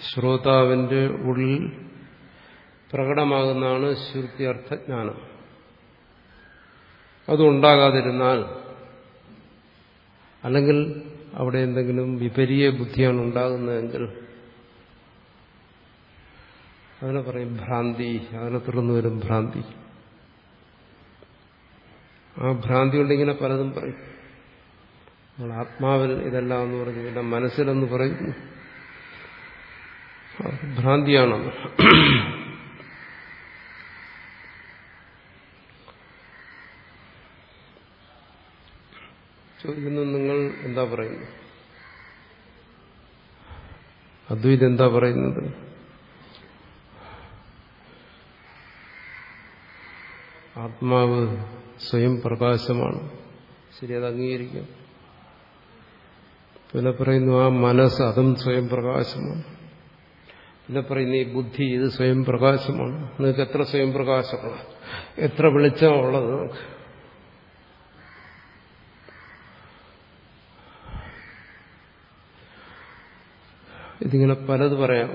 ശ്രോതാവിന്റെ ഉള്ളിൽ പ്രകടമാകുന്നതാണ് ശ്രുതി അർത്ഥജ്ഞാനം. അതുണ്ടാകാതിരുന്നാൽ അല്ലെങ്കിൽ അവിടെ എന്തെങ്കിലും വിപരീയ ബുദ്ധിയാണ് ഉണ്ടാകുന്നതെങ്കിൽ അതിനെ പറയും ഭ്രാന്തി അതിനെ തുടർന്ന് വരും ഭ്രാന്തി. ആ ഭ്രാന്തി കൊണ്ടിങ്ങനെ പലതും പറയും. നമ്മൾ ആത്മാവിൽ ഇതെല്ലാം എന്ന് പറഞ്ഞു പിന്നെ മനസ്സിലെന്ന് പറയുന്നു. ഭ്രാന്തിയാണെന്ന് ചോദിക്കുന്നു നിങ്ങൾ എന്താ പറയുന്നു അദ്വൈത് എന്താ പറയുന്നത്? ആത്മാവ് സ്വയം പ്രകാശമാണ്. ശരി അത് അംഗീകരിക്കാം. പിന്നെ പറയുന്നു ആ മനസ്സ് അതും സ്വയം പ്രകാശമാണ്. പിന്നെ പറയുന്ന ഈ ബുദ്ധി ഇത് സ്വയം പ്രകാശമാണ്. നിങ്ങൾക്ക് എത്ര സ്വയം പ്രകാശമാണ് എത്ര വെളിച്ചമുള്ളത് നമുക്ക് ഇതിങ്ങനെ പലത് പറയാം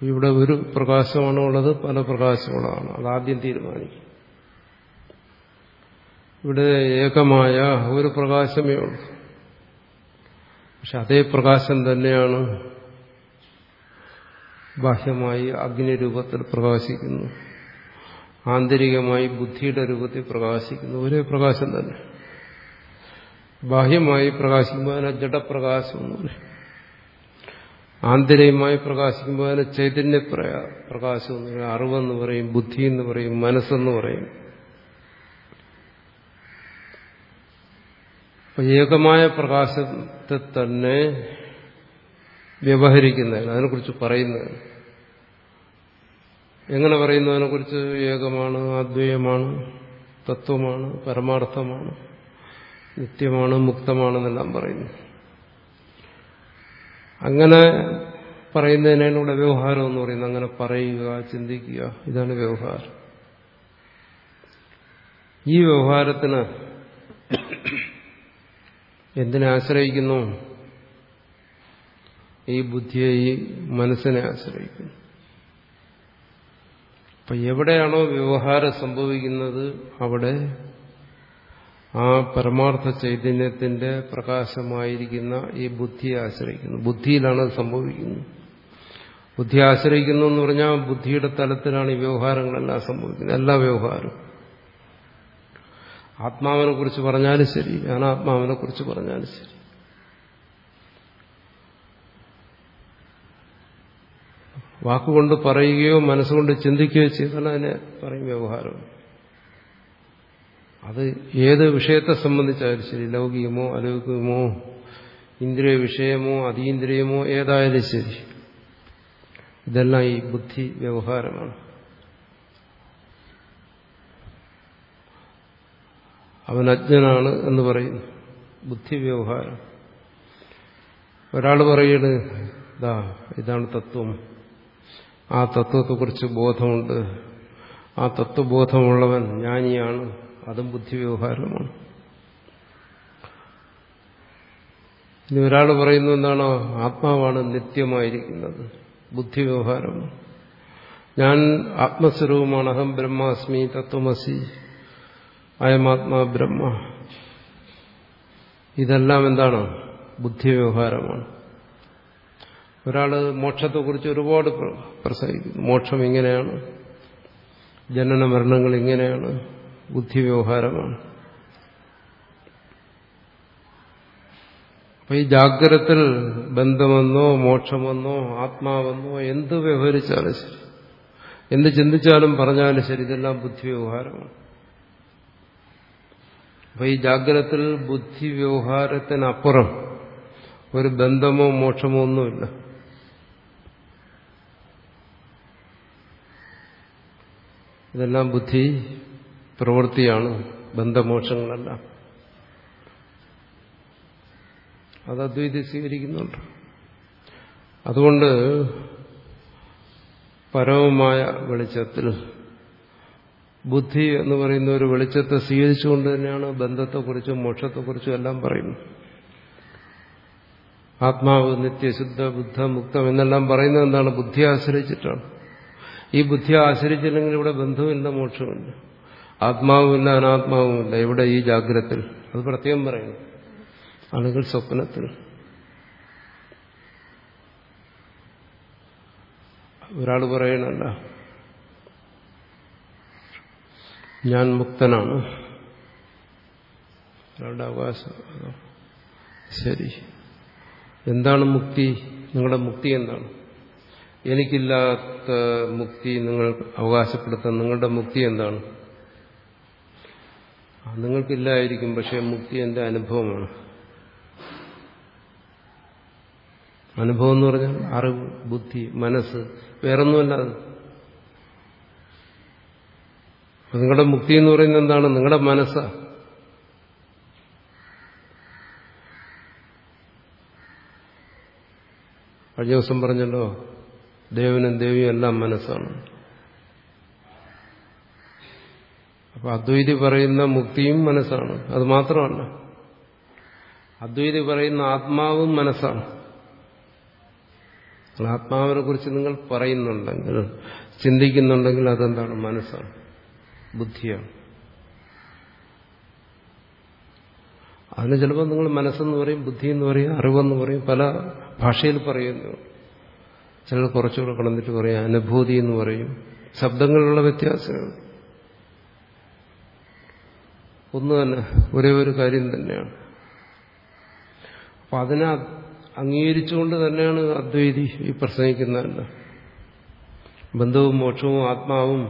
ഇവിടെ ഒരു പ്രകാശമാണോ ഉള്ളത് പല പ്രകാശങ്ങളാണ്. അതാദ്യം തീരുമാനിക്കും. ഇവിടെ ഏകമായ ഒരു പ്രകാശമേ ഉള്ളൂ. പക്ഷെ അതേ പ്രകാശം തന്നെയാണ് ബാഹ്യമായി അഗ്നിരൂപത്തിൽ പ്രകാശിക്കുന്നു. ആന്തരികമായി ബുദ്ധിയുടെ രൂപത്തിൽ പ്രകാശിക്കുന്നു. ഒരേ പ്രകാശം തന്നെ. ബാഹ്യമായി പ്രകാശിക്കുമ്പോൾ അതിനെ ജഡപ്രകാശം എന്ന് പറയും. ആന്തരികമായി പ്രകാശിക്കുമ്പോൾ അതിന് ചൈതന്യ പ്രകാശം എന്ന് പറയും അറിവെന്ന് പറയും ബുദ്ധി എന്ന് പറയും മനസ്സെന്ന് പറയും. ഏകമായ പ്രകാശത്തെ തന്നെ വ്യവഹരിക്കുന്നതിന് അതിനെക്കുറിച്ച് പറയുന്നതിന്. എങ്ങനെ പറയുന്നു അതിനെക്കുറിച്ച്? ഏകമാണ് അദ്വൈയമാണ് തത്വമാണ് പരമാർത്ഥമാണ് നിത്യമാണ് മുക്തമാണെന്നെല്ലാം പറയുന്നു. അങ്ങനെ പറയുന്നതിനാണ് ഇവിടെ വ്യവഹാരം എന്ന് പറയുന്നത് അങ്ങനെ പറയുക ചിന്തിക്കുക ഇതാണ് വ്യവഹാരം. ഈ വ്യവഹാരത്തിന് എന്തിനെ ആശ്രയിക്കുന്നു? ഈ ബുദ്ധിയെ ഈ മനസ്സിനെ ആശ്രയിക്കുന്നു. അപ്പൊ എവിടെയാണോ വ്യവഹാരം സംഭവിക്കുന്നത് അവിടെ ആ പരമാർത്ഥ ചൈതന്യത്തിന്റെ പ്രകാശമായിരിക്കുന്ന ഈ ബുദ്ധിയെ ആശ്രയിക്കുന്നു. ബുദ്ധിയിലാണ് അത് സംഭവിക്കുന്നത്. ബുദ്ധി ആശ്രയിക്കുന്നു എന്ന് പറഞ്ഞാൽ ബുദ്ധിയുടെ തലത്തിലാണ് ഈ വ്യവഹാരങ്ങളെല്ലാം സംഭവിക്കുന്നത്. എല്ലാ വ്യവഹാരവും. ആത്മാവിനെ കുറിച്ച് പറഞ്ഞാലും ശരി അനാത്മാവിനെ കുറിച്ച് പറഞ്ഞാലും ശരി. വാക്കുകൊണ്ട് പറയുകയോ മനസ്സുകൊണ്ട് ചിന്തിക്കുകയോ ചെയ്താൽ അതിനെ പറയും വ്യവഹാരം അത് ഏത് വിഷയത്തെ സംബന്ധിച്ചായാലും ശരി ലൗകികമോ അലൗകികമോ ഇന്ദ്രിയ വിഷയമോ അതീന്ദ്രിയമോ ഏതായാലും ശരി. ഇതെല്ലാം ഈ ബുദ്ധി വ്യവഹാരമാണ്. അവൻ അജ്ഞനാണ് എന്ന് പറയുന്നു ബുദ്ധി വ്യവഹാരം. ഒരാൾ പറയുന്നത് ഇതാ ഇതാണ് തത്വം. ആ തത്വത്തെക്കുറിച്ച് ബോധമുണ്ട്. ആ തത്വബോധമുള്ളവൻ ജ്ഞാനിയാണ്. അതും ബുദ്ധി വ്യവഹാരമാണ് ഇനി ഒരാൾ പറയുന്ന എന്താണോ? ആത്മാവാണ് നിത്യമായിരിക്കുന്നത്. ബുദ്ധി വ്യവഹാരമാണ് ഞാൻ ആത്മസ്വരൂപമാണ്. അഹം ബ്രഹ്മാസ്മി തത്വമസി. അയമാത്മാ ബ്രഹ്മ. ഇതെല്ലാം എന്താണ്? ബുദ്ധി വ്യവഹാരമാണ് ഒരാൾ മോക്ഷത്തെക്കുറിച്ച് ഒരുപാട് പ്രസംഗിക്കുന്നു. മോക്ഷം ഇങ്ങനെയാണ്. ജനന മരണങ്ങൾ ഇങ്ങനെയാണ്. ബുദ്ധി വ്യവഹാരമാണ് അപ്പൊ ഈ ജാഗ്രത്തിൽ ബന്ധമെന്നോ മോക്ഷമെന്നോ ആത്മാവെന്നോ എന്ത് വ്യവഹരിച്ചാലും ശരി. എന്ത് ചിന്തിച്ചാലും പറഞ്ഞാലും ശരി ഇതെല്ലാം ബുദ്ധി വ്യവഹാരമാണ് അപ്പൊ ഈ ജാഗ്രത്തിൽ ബുദ്ധി വ്യവഹാരത്തിനപ്പുറം ഒരു ബന്ധമോ മോക്ഷമോ ഒന്നുമില്ല. ഇതെല്ലാം ബുദ്ധി പ്രവൃത്തിയാണ് ബന്ധമോക്ഷങ്ങളല്ല. അത് അദ്വൈതി സ്വീകരിക്കുന്നുണ്ട്. അതുകൊണ്ട് പരമമായ വെളിച്ചത്തിൽ ബുദ്ധി എന്ന് പറയുന്ന ഒരു വെളിച്ചത്തെ സ്വീകരിച്ചുകൊണ്ട് തന്നെയാണ് ബന്ധത്തെക്കുറിച്ചും മോക്ഷത്തെക്കുറിച്ചും എല്ലാം പറയുന്നത്. ആത്മാവ് നിത്യശുദ്ധ ബുദ്ധ മുക്തം എന്നെല്ലാം പറയുന്നത് എന്താണ്? ബുദ്ധി ആശ്രയിച്ചിട്ടാണ്. ഈ ബുദ്ധി ആശ്രയിച്ചില്ലെങ്കിൽ ഇവിടെ ബന്ധവുമില്ല മോക്ഷമില്ല ആത്മാവുമില്ല അനാത്മാവുമില്ല ഇവിടെ ഈ ജാഗ്രത്തിൽ അത് പ്രത്യേകം പറയുന്നു. അല്ലെങ്കിൽ സ്വപ്നത്തിൽ. ഒരാൾ പറയണല്ല. ഞാൻ മുക്തനാണ്. ഒരാളുടെ അവകാശം. ശരി. എന്താണ് മുക്തി? നിങ്ങളുടെ മുക്തി എന്താണ്? എനിക്കില്ലാത്ത മുക്തി നിങ്ങൾ അവകാശപ്പെടുത്താൻ നിങ്ങളുടെ മുക്തി എന്താണ്? നിങ്ങൾക്കില്ലായിരിക്കും പക്ഷെ മുക്തി എന്റെ അനുഭവമാണ്. അനുഭവം എന്ന് പറഞ്ഞാൽ അറിവ് ബുദ്ധി മനസ്സ് വേറൊന്നുമല്ല നിങ്ങളുടെ മുക്തി എന്ന് പറയുന്നത് എന്താണ്? നിങ്ങളുടെ മനസ്സാ. കഴിഞ്ഞ ദിവസം പറഞ്ഞല്ലോ ദേവനും ദേവിയും എല്ലാം മനസ്സാണ്. അപ്പൊ അദ്വൈതി പറയുന്ന മുക്തിയും മനസ്സാണ്. അത് മാത്രമല്ല. അദ്വൈതി പറയുന്ന ആത്മാവും മനസ്സാണ്. ആത്മാവിനെ കുറിച്ച് നിങ്ങൾ പറയുന്നുണ്ടെങ്കിൽ ചിന്തിക്കുന്നുണ്ടെങ്കിൽ അതെന്താണ്? മനസ്സാണ്. ബുദ്ധിയാണ്. അതിന് ചിലപ്പോൾ നിങ്ങൾ മനസ്സെന്ന് പറയും ബുദ്ധി എന്ന് പറയും അറിവെന്ന് പറയും പല ഭാഷയിൽ പറയുന്നു. ചിലർ കുറച്ചുകൂടെ കളഞ്ഞിട്ട് പറയും അനുഭൂതി എന്ന് പറയും. ശബ്ദങ്ങളിലുള്ള വ്യത്യാസങ്ങൾ ഒന്ന് തന്നെ ഒരേ ഒരു കാര്യം തന്നെയാണ്. അപ്പൊ അതിനെ അംഗീകരിച്ചുകൊണ്ട് തന്നെയാണ് അദ്വൈതി ഈ പ്രസംഗിക്കുന്നതല്ല ബന്ധവും മോക്ഷവും ആത്മാവും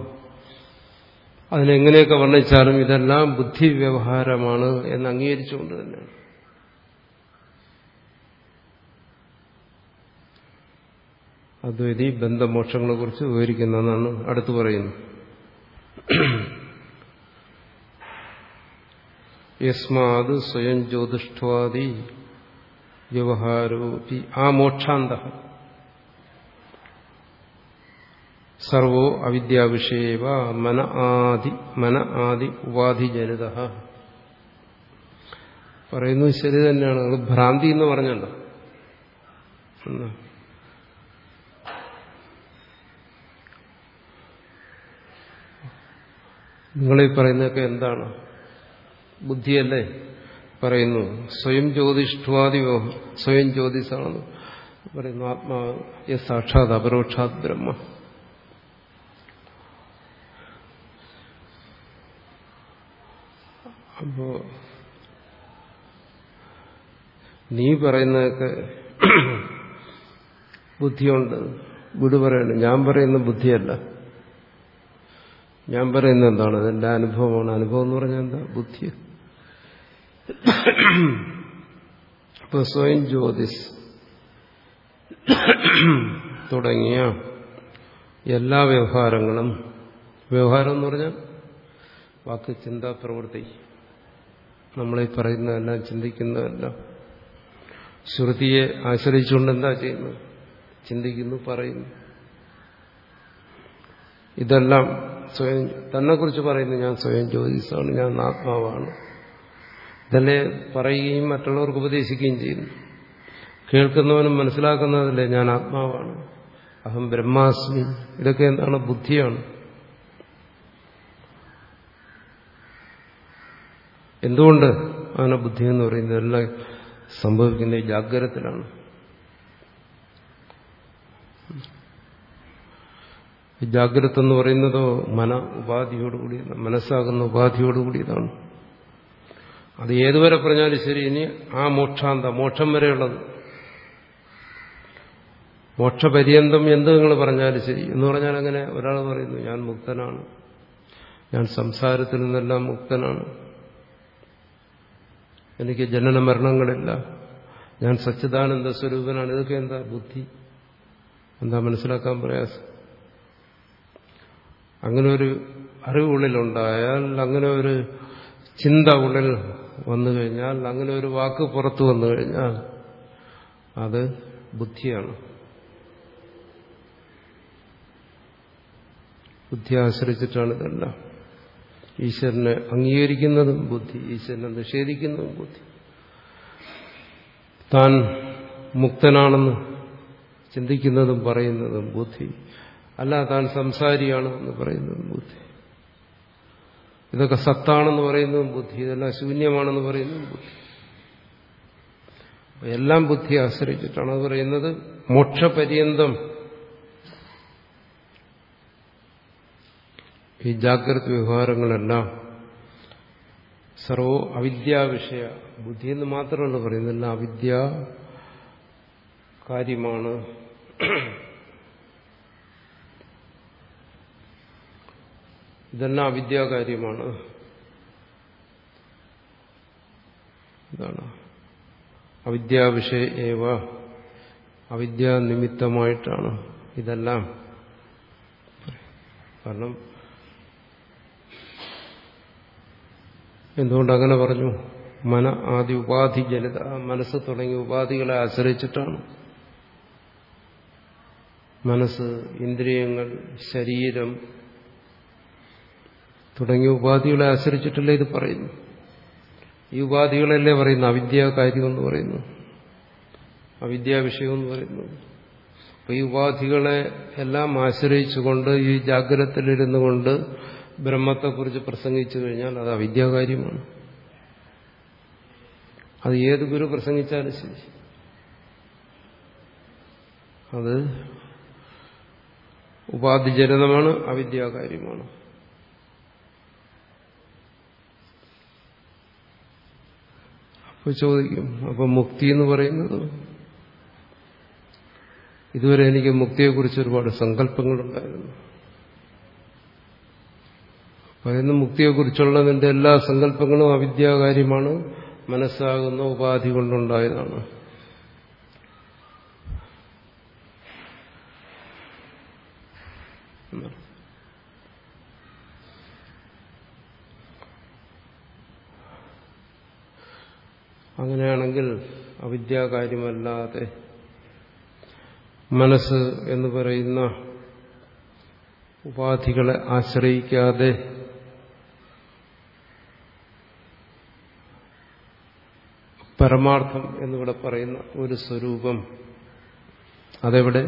അതിനെങ്ങനെയൊക്കെ വർണിച്ചാലും ഇതെല്ലാം ബുദ്ധി വ്യവഹാരമാണ് എന്ന് അംഗീകരിച്ചുകൊണ്ട് തന്നെയാണ്. അദ്വൈതി ബന്ധമോക്ഷങ്ങളെ കുറിച്ച് വിവരിക്കുന്നതെന്നാണ് അടുത്തു പറയുന്നത്. യസ്മാത് സ്വയം ജ്യോതിഷ്ഠവാദി വ്യവഹാരോപി ആ മോക്ഷാന്ത സർവോ അവിദ്യാവിഷയവ മന ആദി മന ആദി ഉപാധിജനിത പറയുന്നത് ശരി തന്നെയാണ്. അത് ഭ്രാന്തി എന്ന് പറഞ്ഞല്ലോ. നിങ്ങളീ പറയുന്നതൊക്കെ എന്താണ്? ബുദ്ധിയല്ലേ? പറയുന്നു സ്വയം ജ്യോതിഷ്ഠുവാദി സ്വയം ജ്യോതിഷാണെന്ന് പറയുന്നു ആത്മാവ് സാക്ഷാത് അപരോക്ഷാത് ബ്രഹ്മ. അപ്പോ നീ പറയുന്നതൊക്കെ ബുദ്ധിയുണ്ട്. വിടു പറയുന്നു ഞാൻ പറയുന്ന ബുദ്ധിയല്ല. ഞാൻ പറയുന്ന എന്താണ്? അതെന്റെ അനുഭവമാണ്. അനുഭവം എന്ന് പറഞ്ഞാൽ എന്താ? ബുദ്ധി. സ്വയം ജ്യോതിസ് തുടങ്ങിയ എല്ലാ വ്യവഹാരങ്ങളും വ്യവഹാരം എന്ന് പറഞ്ഞാൽ വാക്ക് ചിന്താ പ്രവൃത്തി. നമ്മളീ പറയുന്നതെല്ലാം ചിന്തിക്കുന്നതെല്ലാം. ശ്രുതിയെ ആശ്രയിച്ചുകൊണ്ട് എന്താ ചെയ്യുന്നത് ചിന്തിക്കുന്നു പറയുന്നു. ഇതെല്ലാം സ്വയം തന്നെ കുറിച്ച് പറയുന്നു ഞാൻ സ്വയം ജ്യോതിസാണ് ഞാൻ ആത്മാവാണ്. ഇതല്ലേ പറയുകയും മറ്റുള്ളവർക്ക് ഉപദേശിക്കുകയും ചെയ്യുന്നു. കേൾക്കുന്നവനും മനസ്സിലാക്കുന്നതല്ലേ ഞാൻ ആത്മാവാണ്. അഹം ബ്രഹ്മാസ്മി. ഇതൊക്കെ എന്താണ്? ബുദ്ധിയാണ്. എന്തുകൊണ്ട് അങ്ങനെ ബുദ്ധി എന്ന് പറയുന്നത്? എല്ലാം സംഭവിക്കുന്ന ജാഗ്രതത്തിലാണ്. ജാഗ്രത എന്ന് പറയുന്നതോ മന ഉപാധിയോടുകൂടി മനസ്സാകുന്ന ഉപാധിയോടുകൂടിയതാണ്. അത് ഏതുവരെ പറഞ്ഞാലും ശരി. ഇനി ആ മോക്ഷാന്ത മോക്ഷം വരെയുള്ളത്. മോക്ഷപര്യന്തം എന്ത് നിങ്ങൾ പറഞ്ഞാലും ശരി. എന്ന് പറഞ്ഞാൽ അങ്ങനെ ഒരാൾ പറയുന്നു ഞാൻ മുക്തനാണ്. ഞാൻ സംസാരത്തിൽ നിന്നെല്ലാം മുക്തനാണ്. എനിക്ക് ജനന മരണങ്ങളില്ല. ഞാൻ സച്ചിദാനന്ദ സ്വരൂപനാണ്. ഇതൊക്കെ എന്താ? ബുദ്ധി. എന്താ മനസ്സിലാക്കാൻ പ്രയാസം? അങ്ങനെ ഒരു അറിവ് ഉള്ളിലുണ്ടായാൽ അങ്ങനെ ഒരു ചിന്ത ഉള്ളിൽ വന്നു കഴിഞ്ഞാൽ അങ്ങനെ ഒരു വാക്ക് പുറത്തു വന്നു കഴിഞ്ഞാൽ അത് ബുദ്ധിയാണ്. ബുദ്ധി ആശ്രയിച്ചിട്ടാണ് ഇതെല്ലാം. ഈശ്വരനെ അംഗീകരിക്കുന്നതും ബുദ്ധി ഈശ്വരനെ നിഷേധിക്കുന്നതും ബുദ്ധി. താൻ മുക്തനാണെന്ന് ചിന്തിക്കുന്നതും പറയുന്നതും ബുദ്ധി. അല്ല താൻ സംസാരിയാണ് എന്ന് പറയുന്നതും ബുദ്ധി. ഇതൊക്കെ സത്താണെന്ന് പറയുന്നതും ബുദ്ധി ഇതെല്ലാം ശൂന്യമാണെന്ന് പറയുന്നതും ബുദ്ധി. എല്ലാം ബുദ്ധി ആശ്രയിച്ചിട്ടാണ് അത് പറയുന്നത്. മോക്ഷപര്യന്തം. ഈ ജാഗ്രത വ്യവഹാരങ്ങളെല്ലാം സർവോ അവിദ്യാവിഷയ ബുദ്ധി എന്ന് മാത്രമല്ല പറയുന്നില്ല അവിദ്യ കാര്യമാണ്. ഇതെല്ലാം അവിദ്യാകാര്യമാണ് ഇതാണ്. അവിദ്യാവിഷയ ഏവ. അവിദ്യാനിമിത്തമായിട്ടാണ് ഇതെല്ലാം. കാരണം എന്തുകൊണ്ട് അങ്ങനെ പറഞ്ഞു? മന ആദ്യ ഉപാധി ജനിത മനസ്സ് തുടങ്ങിയ ഉപാധികളെ ആശ്രയിച്ചിട്ടാണ്. മനസ്സ് ഇന്ദ്രിയങ്ങൾ ശരീരം തുടങ്ങിയ ഉപാധികളെ ആശ്രയിച്ചിട്ടല്ലേ ഇത് പറയുന്നു. ഈ ഉപാധികളല്ലേ പറയുന്നു? അവിദ്യ കാര്യം എന്ന് പറയുന്നു. അവിദ്യാ വിഷയമെന്ന് പറയുന്നു. അപ്പൊ ഈ ഉപാധികളെ എല്ലാം ആശ്രയിച്ചുകൊണ്ട് ഈ ജാഗ്രതത്തിലിരുന്നു കൊണ്ട് ബ്രഹ്മത്തെക്കുറിച്ച് പ്രസംഗിച്ചു കഴിഞ്ഞാൽ അത് അവിദ്യാകാര്യമാണ് അത് ഏത് ഗുരു പ്രസംഗിച്ചാലും ശരി. അത് ഉപാധിജനിതമാണ് അവിദ്യാകാര്യമാണ് അപ്പൊ ചോദിക്കും അപ്പൊ മുക്തി എന്ന് പറയുന്നത്? ഇതുവരെ എനിക്ക് മുക്തിയെക്കുറിച്ച് ഒരുപാട് സങ്കല്പങ്ങളുണ്ടായിരുന്നു. പറയുന്ന മുക്തിയെക്കുറിച്ചുള്ള നിന്റെ എല്ലാ സങ്കല്പങ്ങളും അവിദ്യാകാര്യമാണ് മനസ്സാകുന്ന ഉപാധി കൊണ്ടുണ്ടായതാണ്. അങ്ങനെയാണെങ്കിൽ അവിദ്യാകാര്യമല്ലാതെ മനസ്സ് എന്ന് പറയുന്ന ഉപാധികളെ ആശ്രയിക്കാതെ പരമാർത്ഥം എന്നിവിടെ പറയുന്ന ഒരു സ്വരൂപം അതെവിടെ?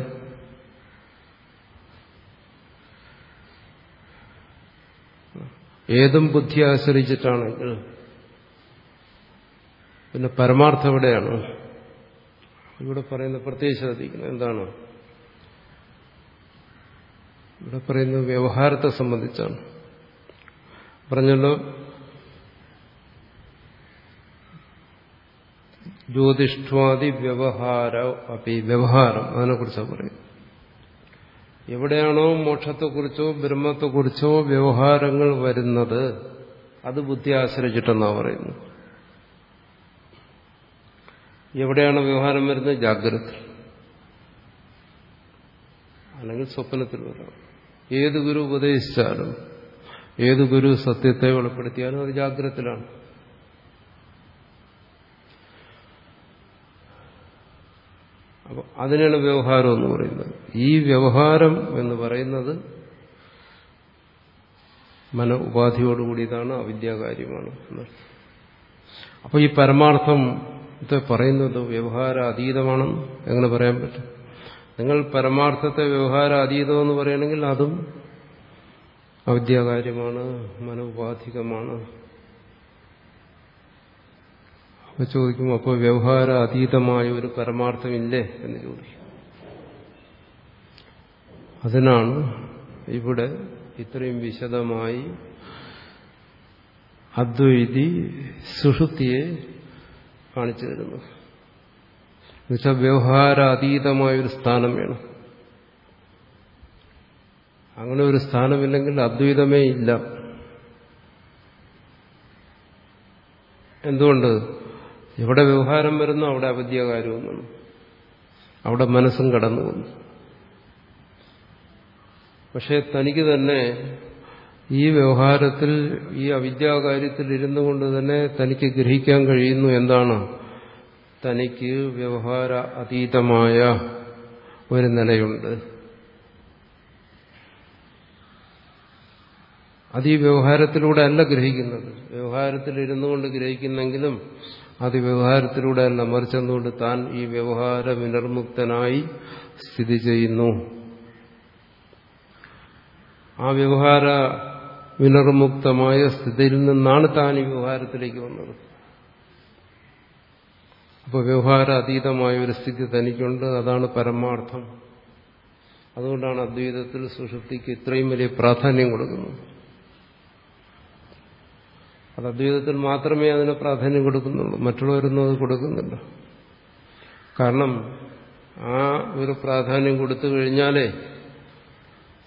ഏതും ബുദ്ധി ആശ്രയിച്ചിട്ടാണെങ്കിൽ പിന്നെ പരമാർത്ഥം എവിടെയാണ്? ഇവിടെ പറയുന്ന പ്രത്യേകം ശ്രദ്ധിക്കുന്നത് എന്താണ്? ഇവിടെ പറയുന്നത് വ്യവഹാരത്തെ സംബന്ധിച്ചാണ്. പറഞ്ഞല്ലോ ജ്യോതിഷ്ഠാദി വ്യവഹാര അപ്പി വ്യവഹാരം അതിനെക്കുറിച്ചാണ് പറയുന്നത്. എവിടെയാണോ മോക്ഷത്തെക്കുറിച്ചോ ബ്രഹ്മത്തെക്കുറിച്ചോ വ്യവഹാരങ്ങൾ വരുന്നത് അത് ബുദ്ധി ആശ്രയിച്ചിട്ടെന്നാണ് പറയുന്നത്. എവിടെയാണ് വ്യവഹാരം വരുന്നത്? ജാഗ്രത. അല്ലെങ്കിൽ സ്വപ്നത്തിൽ വരാം. ഏത് ഗുരു ഉപദേശിച്ചാലും ഏത് ഗുരു സത്യത്തെ വെളിപ്പെടുത്തിയാലും അത് ജാഗ്രതത്തിലാണ്. അപ്പൊ അതിനാണ് വ്യവഹാരം എന്ന് പറയുന്നത്. ഈ വ്യവഹാരം എന്ന് പറയുന്നത് മന ഉപാധിയോടുകൂടിയതാണ് അവിദ്യാകാര്യമാണ്. അപ്പൊ ഈ പരമാർത്ഥം പറയുന്നത് വ്യവഹാര അതീതമാണെന്ന് എങ്ങനെ പറയാൻ പറ്റും? നിങ്ങൾ പരമാർത്ഥത്തെ വ്യവഹാര അതീതം എന്ന് പറയണമെങ്കിൽ അതും അവിദ്യാകാര്യമാണ് മനോപാധികമാണ്. അപ്പൊ ചോദിക്കും അപ്പോൾ വ്യവഹാര അതീതമായ ഒരു പരമാർത്ഥമില്ലേ എന്ന് ചോദിക്കും. അതിനാണ് ഇവിടെ ഇത്രയും വിശദമായി അദ്വൈതി സുഷുപ്തിയെ കാണിച്ചു തരുന്നത് എന്നുവെച്ചാൽ വ്യവഹാരാതീതമായൊരു സ്ഥാനം വേണം. അങ്ങനെ ഒരു സ്ഥാനമില്ലെങ്കിൽ അദ്വൈതമേ ഇല്ല. എന്തുകൊണ്ട്? എവിടെ വ്യവഹാരം വരുന്നു അവിടെ അവിദ്യാകാര്യവും വന്നു അവിടെ മനസ്സും കടന്നു വന്നു പക്ഷേ തനിക്ക് തന്നെ ഈ വ്യവഹാരത്തിൽ ഈ അവിദ്യാകാര്യത്തിൽ ഇരുന്നു കൊണ്ട് തന്നെ തനിക്ക് ഗ്രഹിക്കാൻ കഴിയുന്നു എന്താണ്? തനിക്ക് വ്യവഹാര അതീതമായ ഒരു നിലയുണ്ട്. അത് ഈ വ്യവഹാരത്തിലൂടെ അല്ല ഗ്രഹിക്കുന്നത്. വ്യവഹാരത്തിൽ ഇരുന്നു കൊണ്ട് ഗ്രഹിക്കുന്നെങ്കിലും അത് വ്യവഹാരത്തിലൂടെ അല്ല. മറിച്ചെന്നുകൊണ്ട് താൻ ഈ വ്യവഹാര വിനർമുക്തനായി സ്ഥിതി ചെയ്യുന്നു? ആ വ്യവഹാര വിനർമുക്തമായ സ്ഥിതിയിൽ നിന്നാണ് താൻ ഈ വ്യവഹാരത്തിലേക്ക് വന്നത്. അപ്പോൾ വ്യവഹാര അതീതമായ ഒരു സ്ഥിതി തനിക്കുണ്ട് അതാണ് പരമാർത്ഥം. അതുകൊണ്ടാണ് അദ്വൈതത്തിൽ സുഷുപ്തിക്ക് ഇത്രയും വലിയ പ്രാധാന്യം കൊടുക്കുന്നത്. അത് അദ്വൈതത്തിൽ മാത്രമേ അതിന് പ്രാധാന്യം കൊടുക്കുന്നുള്ളൂ മറ്റുള്ളവരൊന്നും അത് കൊടുക്കുന്നില്ല. കാരണം ആ ഒരു പ്രാധാന്യം കൊടുത്തു കഴിഞ്ഞാലേ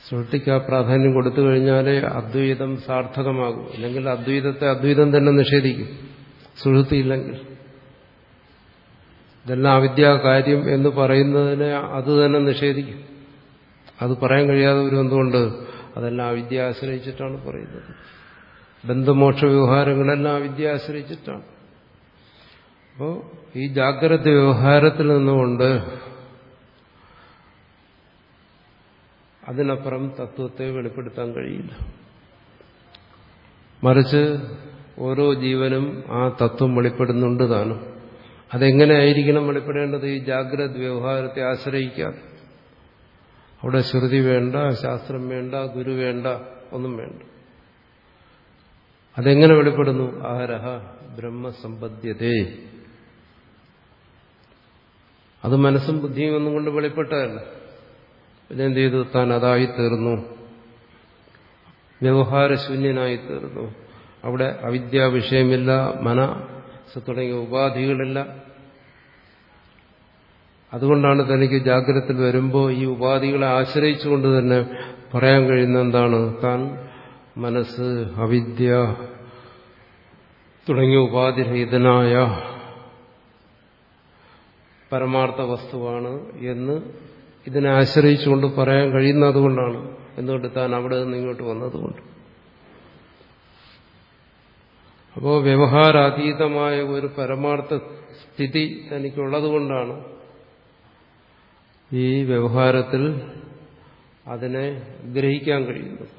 സൃഷ്ടിക്ക് ആ പ്രാധാന്യം കൊടുത്തു കഴിഞ്ഞാലേ അദ്വൈതം സാർത്ഥകമാകും. അല്ലെങ്കിൽ അദ്വൈതത്തെ അദ്വൈതം തന്നെ നിഷേധിക്കും. സുഹൃത്തിയില്ലെങ്കിൽ ഇതെല്ലാം അവിദ്യാകാര്യം എന്ന് പറയുന്നതിനെ അത് തന്നെ നിഷേധിക്കും. അത് പറയാൻ കഴിയാതെ ഒരു എന്തുകൊണ്ട്? അതെല്ലാം അവിദ്യ ആശ്രയിച്ചിട്ടാണ് പറയുന്നത്. ബന്ധമോക്ഷ വ്യവഹാരങ്ങളെല്ലാം അവിദ്യ ആശ്രയിച്ചിട്ടാണ്. അപ്പോൾ ഈ ജാഗ്രത വ്യവഹാരത്തിൽ നിന്നുകൊണ്ട് അതിനപ്പുറം തത്വത്തെ വെളിപ്പെടുത്താൻ കഴിയില്ല. മറിച്ച് ഓരോ ജീവനും ആ തത്വം വെളിപ്പെടുന്നുണ്ട് താനും. അതെങ്ങനെയായിരിക്കണം വെളിപ്പെടേണ്ടത്? ഈ ജാഗ്രത വ്യവഹാരത്തെ ആശ്രയിക്കാതെ. അവിടെ ശ്രുതി വേണ്ട ശാസ്ത്രം വേണ്ട ഗുരു വേണ്ട ഒന്നും വേണ്ട. അതെങ്ങനെ വെളിപ്പെടുന്നു? ആരഹ ബ്രഹ്മസമ്പദ്യതേ അത് മനസ്സും ബുദ്ധിയും ഒന്നും കൊണ്ട് വെളിപ്പെട്ടതല്ല. പിന്നെ എന്ത് ചെയ്തു താൻ അതായി തീർന്നു വ്യവഹാരശൂന്യനായി തീർന്നു അവിടെ അവിദ്യ വിഷയമില്ല മന തുടങ്ങിയ ഉപാധികളില്ല. അതുകൊണ്ടാണ് തനിക്ക് ജാഗ്രതത്തിൽ വരുമ്പോൾ ഈ ഉപാധികളെ ആശ്രയിച്ചുകൊണ്ട് തന്നെ പറയാൻ കഴിയുന്ന എന്താണ്? താൻ മനസ്സ് അവിദ്യ തുടങ്ങിയ ഉപാധിരഹിതനായ പരമാർത്ഥ വസ്തുവാണ് എന്ന് ഇതിനെ ആശ്രയിച്ചുകൊണ്ട് പറയാൻ കഴിയുന്നതുകൊണ്ടാണ് എന്തുകൊണ്ട് താൻ അവിടെ നിന്ന് ഇങ്ങോട്ട് വന്നതുകൊണ്ട്. അപ്പോൾ വ്യവഹാരാതീതമായ ഒരു പരമാർത്ഥ സ്ഥിതി തനിക്കുള്ളതുകൊണ്ടാണ് ഈ വ്യവഹാരത്തിൽ അതിനെ ഗ്രഹിക്കാൻ കഴിയുന്നത്.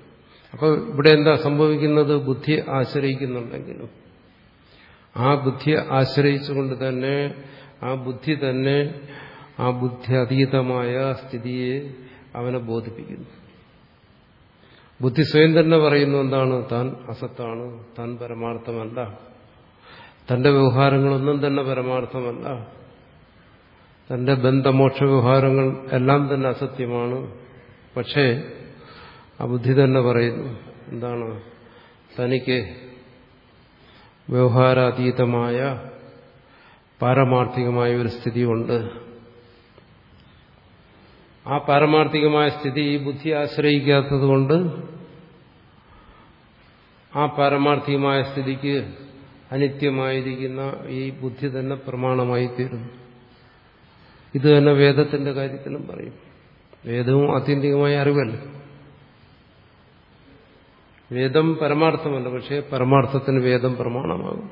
അപ്പോൾ ഇവിടെ എന്താ സംഭവിക്കുന്നത്? ബുദ്ധി ആശ്രയിക്കുന്നുണ്ടെങ്കിലും. ആ ബുദ്ധിയെ ആശ്രയിച്ചുകൊണ്ട് തന്നെ ആ ബുദ്ധി തന്നെ ആ ബുദ്ധി അതീതമായ സ്ഥിതിയെ അവനെ ബോധിപ്പിക്കുന്നു. ബുദ്ധി സ്വയം തന്നെ പറയുന്നു എന്താണ്? താൻ അസത്താണ് താൻ പരമാർത്ഥമല്ല. തന്റെ വ്യവഹാരങ്ങളൊന്നും തന്നെ പരമാർത്ഥമല്ല. തന്റെ ബന്ധമോക്ഷ വ്യവഹാരങ്ങൾ എല്ലാം തന്നെ അസത്യമാണ്. പക്ഷേ ആ ബുദ്ധി തന്നെ പറയുന്നു എന്താണ്? തനിക്ക് വ്യവഹാരാതീതമായ പാരമാർത്ഥികമായ ഒരു സ്ഥിതിയുണ്ട്. ആ പാരമാർത്ഥികമായ സ്ഥിതി ഈ ബുദ്ധി ആശ്രയിക്കാത്തതുകൊണ്ട് ആ പാരമാർത്ഥികമായ സ്ഥിതിക്ക് അനിത്യമായിരിക്കുന്ന ഈ ബുദ്ധി തന്നെ പ്രമാണമായി തീരുന്നു ഇത് തന്നെ വേദത്തിന്റെ കാര്യത്തിലും പറയും. വേദവും ആത്യന്തികമായ അറിവല്ല. വേദം പരമാർത്ഥമല്ല പക്ഷേ പരമാർത്ഥത്തിന് വേദം പ്രമാണമാകും.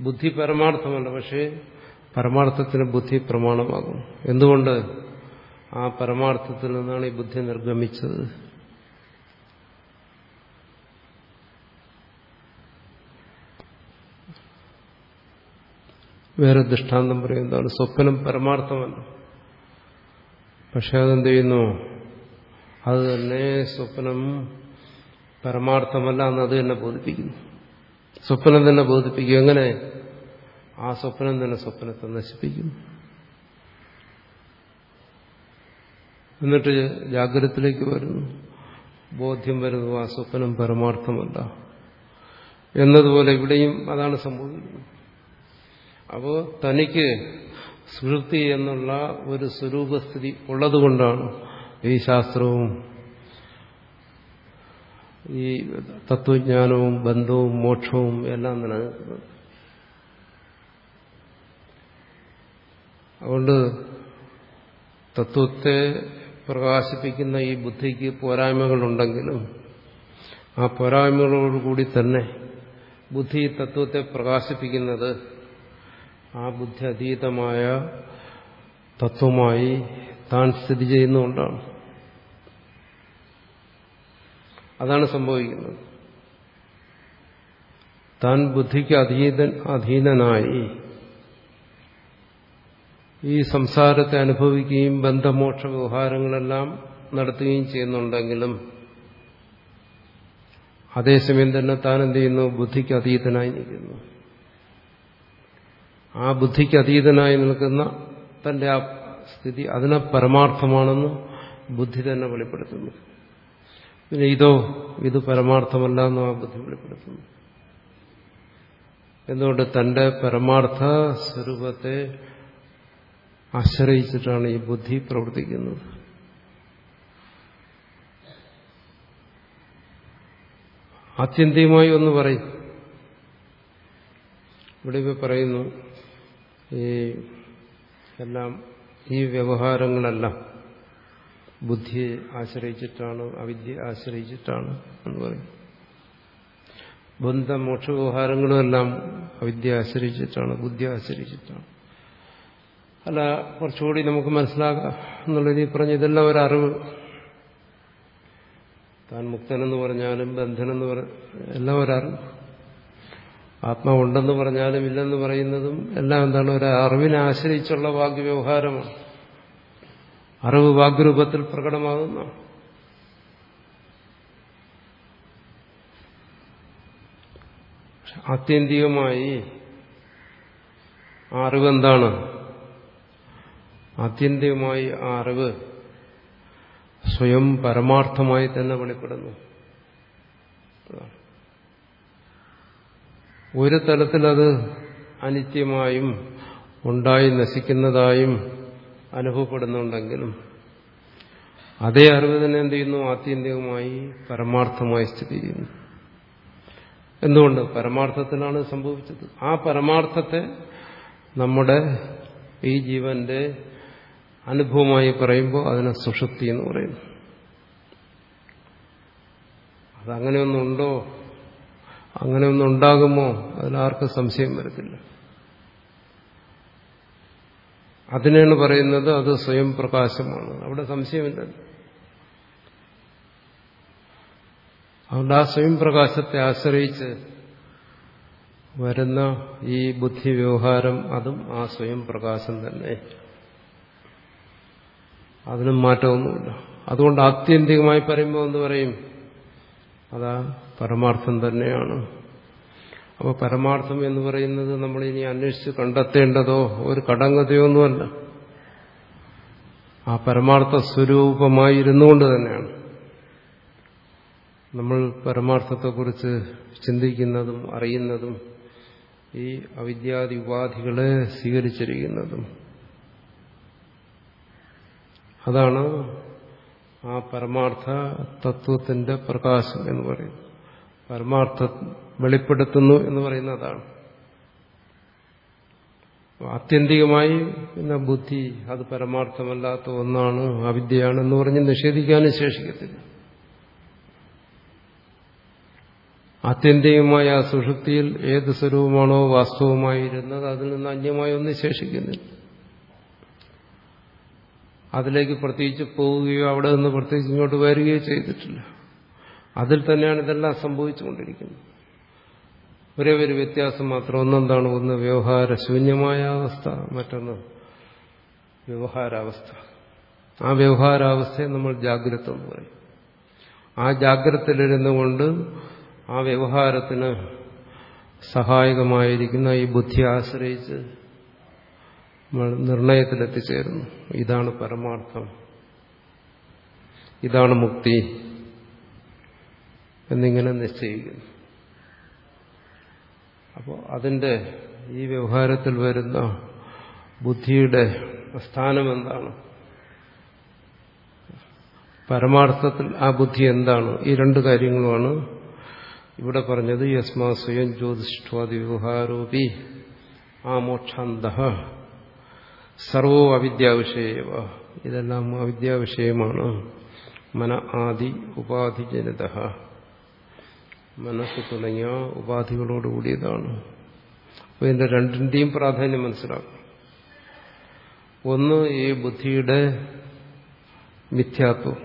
ബുദ്ധി പരമാർത്ഥമല്ല പക്ഷേ പരമാർത്ഥത്തിന് ബുദ്ധി പ്രമാണമാകും. എന്തുകൊണ്ട്? ആ പരമാർത്ഥത്തിൽ നിന്നാണ് ഈ ബുദ്ധി നിർഗമിച്ചത്. വേറെ ദൃഷ്ടാന്തം പറയും എന്താണ്? സ്വപ്നം പരമാർത്ഥമല്ല. പക്ഷെ അതെന്ത് ചെയ്യുന്നു? അത് തന്നെ സ്വപ്നം പരമാർത്ഥമല്ല എന്ന് അത് തന്നെ ബോധിപ്പിക്കുന്നു. സ്വപ്നം തന്നെ ബോധിപ്പിക്കും. എങ്ങനെ? ആ സ്വപ്നം തന്നെ സ്വപ്നത്തെ നശിപ്പിക്കുന്നു. എന്നിട്ട് ജാഗ്രതത്തിലേക്ക് വരുന്നു. ബോധ്യം വരുന്നു ആ സ്വപ്നം പരമാർത്ഥമല്ല. എന്നതുപോലെ ഇവിടെയും അതാണ് സംഭവിക്കുന്നത്. അപ്പോൾ തനിക്ക് സ്മൃതി എന്നുള്ള ഒരു സ്വരൂപസ്ഥിതി ഉള്ളതുകൊണ്ടാണ് ഈ ശാസ്ത്രവും ഈ തത്വജ്ഞാനവും ബന്ധവും മോക്ഷവും എല്ലാം നിലനിൽക്കുന്നത്. അതുകൊണ്ട് തത്വത്തെ പ്രകാശിപ്പിക്കുന്ന ഈ ബുദ്ധിക്ക് പോരായ്മകളുണ്ടെങ്കിലും ആ പോരായ്മകളോടുകൂടി തന്നെ ബുദ്ധി തത്വത്തെ പ്രകാശിപ്പിക്കുന്നത് ആ ബുദ്ധി അതീതമായ തത്വമായി താൻ സ്ഥിതി ചെയ്യുന്നുകൊണ്ടാണ് അതാണ് സംഭവിക്കുന്നത്. താൻ ബുദ്ധിക്ക് അധീതൻ അധീനനായി ഈ സംസാരത്തെ അനുഭവിക്കുകയും ബന്ധമോക്ഷ വ്യവഹാരങ്ങളെല്ലാം നടത്തുകയും ചെയ്യുന്നുണ്ടെങ്കിലും അതേസമയം തന്നെ താൻ എന്ത് ചെയ്യുന്നു? ബുദ്ധിക്ക് അതീതനായി നിൽക്കുന്നു. ആ ബുദ്ധിക്ക് അതീതനായി നിൽക്കുന്ന തന്റെ ആ സ്ഥിതി അതിനെ പരമാർത്ഥമാണെന്ന് ബുദ്ധി തന്നെ വെളിപ്പെടുത്തുന്നു. പിന്നെ ഇതോ ഇത് പരമാർത്ഥമല്ല എന്ന് ആ ബുദ്ധി വെളിപ്പെടുത്തുന്നു. എന്തുകൊണ്ട് തന്റെ പരമാർത്ഥ സ്വരൂപത്തെ ആശ്രയിച്ചിട്ടാണ് ഈ ബുദ്ധി പ്രവർത്തിക്കുന്നത്. ആത്യന്തികമായി ഒന്ന് പറയും. ഇവിടെ പറയുന്നു ഈ എല്ലാം ഈ വ്യവഹാരങ്ങളെല്ലാം ബുദ്ധിയെ ആശ്രയിച്ചിട്ടാണ് അവിദ്യ ആശ്രയിച്ചിട്ടാണ് എന്ന് പറയും. ബന്ധ മോക്ഷ എല്ലാം അവിദ്യ ആശ്രയിച്ചിട്ടാണ് ബുദ്ധി ആശ്രയിച്ചിട്ടാണ്. അല്ല കുറച്ചുകൂടി നമുക്ക് മനസ്സിലാക്കാം എന്നുള്ള രീതി പറഞ്ഞ ഇതെല്ലാം ഒരറിവ് താൻ മുക്തനെന്ന് പറഞ്ഞാലും ബന്ധനെന്ന് പറ എല്ലാം ഒരറിവ് ആത്മാവുണ്ടെന്ന് പറഞ്ഞാലും ഇല്ലെന്ന് പറയുന്നതും എല്ലാം എന്താണ് ഒരു അറിവിനെ ആശ്രയിച്ചുള്ള വാഗ്വ്യവഹാരമാണ്. അറിവ് വാഗ്രൂപത്തിൽ പ്രകടമാകുന്ന. ആത്യന്തികമായി ആ അറിവെന്താണ് ആത്യന്തികമായി ആ അറിവ് സ്വയം പരമാർത്ഥമായി തന്നെ വെളിപ്പെടുന്നു. ഒരു തലത്തിലത് അനിത്യമായും ഉണ്ടായി നശിക്കുന്നതായും അനുഭവപ്പെടുന്നുണ്ടെങ്കിലും അതേ അറിവ് തന്നെ എന്ത് ചെയ്യുന്നു? ആത്യന്തികമായി പരമാർത്ഥമായി സ്ഥിതി ചെയ്യുന്നു. എന്തുകൊണ്ട്? പരമാർത്ഥത്തിലാണ് സംഭവിച്ചത്. ആ പരമാർത്ഥത്തെ നമ്മുടെ ഈ ജീവന്റെ അനുഭവമായി പറയുമ്പോൾ അതിനെ സുഷുപ്തി എന്ന് പറയുന്നു. അതങ്ങനെയൊന്നുണ്ടോ? അങ്ങനെയൊന്നും ഉണ്ടാകുമോ അതിലാർക്കും സംശയം വരത്തില്ല. അതിനാണ് പറയുന്നത് അത് സ്വയം പ്രകാശമാണ്. അവിടെ സംശയമില്ല. അതുകൊണ്ട് ആ സ്വയം പ്രകാശത്തെ ആശ്രയിച്ച് വരുന്ന ഈ ബുദ്ധി വ്യവഹാരം അതും ആ സ്വയം പ്രകാശം തന്നെ. അതിനും മാറ്റമൊന്നുമില്ല. അതുകൊണ്ട് ആത്യന്തികമായി പറയുമ്പോൾ എന്ന് പറയും? അതാ പരമാർത്ഥം തന്നെയാണ്. അപ്പോൾ പരമാർത്ഥം എന്ന് പറയുന്നത് നമ്മൾ ഇനി അന്വേഷിച്ച് കണ്ടെത്തേണ്ടതോ ഒരു കടങ്കഥയൊന്നുമല്ല ആ പരമാർത്ഥ സ്വരൂപമായി ഇരുന്നുകൊണ്ട് തന്നെയാണ്. നമ്മൾ പരമാർത്ഥത്തെക്കുറിച്ച് ചിന്തിക്കുന്നതും അറിയുന്നതും ഈ അവിദ്യാദി ഉപാധികളെ സ്വീകരിച്ചിരിക്കുന്നതും അതാണ് ആ പരമാർത്ഥ തത്വത്തിന്റെ പ്രകാശം എന്ന് പറയുന്നത്. പരമാർത്ഥ വെളിപ്പെടുത്തുന്നു എന്ന് പറയുന്ന അതാണ് ആത്യന്തികമായി പിന്നെ ബുദ്ധി അത് പരമാർത്ഥമല്ലാത്ത ഒന്നാണ് അവിദ്യയാണ് എന്ന് പറഞ്ഞ് നിഷേധിക്കാനും ശേഷിക്കത്തില്ല. ആത്യന്തികമായ ആ സുഷുപ്തിയിൽ ഏത് സ്വരൂപമാണോ വാസ്തവമായിരുന്നത് അതിൽ നിന്ന് അന്യമായി ഒന്നും ശേഷിക്കുന്നില്ല. അതിലേക്ക് പ്രത്യേകിച്ച് പോവുകയോ അവിടെ നിന്ന് പ്രത്യേകിച്ച് ഇങ്ങോട്ട് വരികയോ ചെയ്തിട്ടില്ല. അതിൽ തന്നെയാണ് ഇതെല്ലാം സംഭവിച്ചുകൊണ്ടിരിക്കുന്നത്. ഒരേ ഒരു വ്യത്യാസം മാത്രം. ഒന്നെന്താണ്? ഒന്ന് വ്യവഹാര ശൂന്യമായ അവസ്ഥ മറ്റൊന്ന് വ്യവഹാരാവസ്ഥ. ആ വ്യവഹാരാവസ്ഥയെ നമ്മൾ ജാഗ്രത എന്ന് പറയും. ആ ജാഗ്രതയിലിരുന്നു കൊണ്ട് ആ വ്യവഹാരത്തിന് സഹായകമായിരിക്കുന്ന ഈ ബുദ്ധിയെ ആശ്രയിച്ച് നിർണയത്തിലെത്തിച്ചേരുന്നു. ഇതാണ് പരമാർത്ഥം. ഇതാണ് മുക്തി എന്നിങ്ങനെ നിശ്ചയിക്കുന്നു. അപ്പോൾ അതിന്റെ ഈ വ്യവഹാരത്തിൽ വരുന്ന ബുദ്ധിയുടെ സ്ഥാനം എന്താണ്? പരമാർത്ഥത്തിൽ ആ ബുദ്ധി എന്താണ്? ഈ രണ്ട് കാര്യങ്ങളുമാണ് ഇവിടെ പറഞ്ഞത്. യസ്മാ സ്വയം ജ്യോതിഷ്ഠാദി വ്യവഹാരോപി ആ മോക്ഷാന്ത സർവോ അവിദ്യാവിഷയവ ഇതെല്ലാം അവിദ്യാവിഷയമാണ് മന ആദി ഉപാധിജനിത മനസ്സ് തുടങ്ങിയ ഉപാധികളോടുകൂടിയതാണ് അപ്പോൾ ഇതിന്റെ രണ്ടിന്റെയും പ്രാധാന്യം മനസ്സിലാക്കും ഒന്ന് ഈ ബുദ്ധിയുടെ മിഥ്യാത്വം.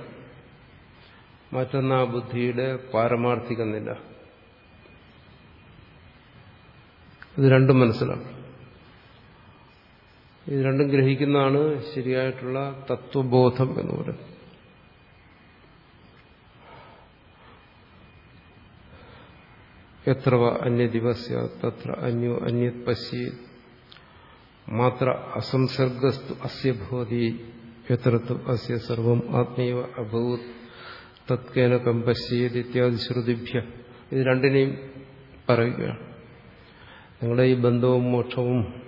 മറ്റൊന്ന് ആ ബുദ്ധിയുടെ പാരമാർത്ഥിക നില. ഇത് രണ്ടും മനസ്സിലാക്കും ഇത് രണ്ടും ഗ്രഹിക്കുന്നതാണ് ശരിയായിട്ടുള്ള തത്വബോധം എന്ന് പറയുന്നത്. എത്ര അന്യദിവസ്യ തത്ര അന്യോ അന്യത് പശ്യ മാത്ര അസംസർഗസ്തു അസ്യ ഭവതി എത്ര അസ്യ സർവം ആത്മീയ അഭൂത് തത്കേന കമ്പശ്യേത് ഇത്യാദി ശ്രുതിഭ്യ. ഇത് രണ്ടിനെയും പറയുകയാണ്. നിങ്ങളുടെ ഈ ബന്ധവും മോക്ഷവും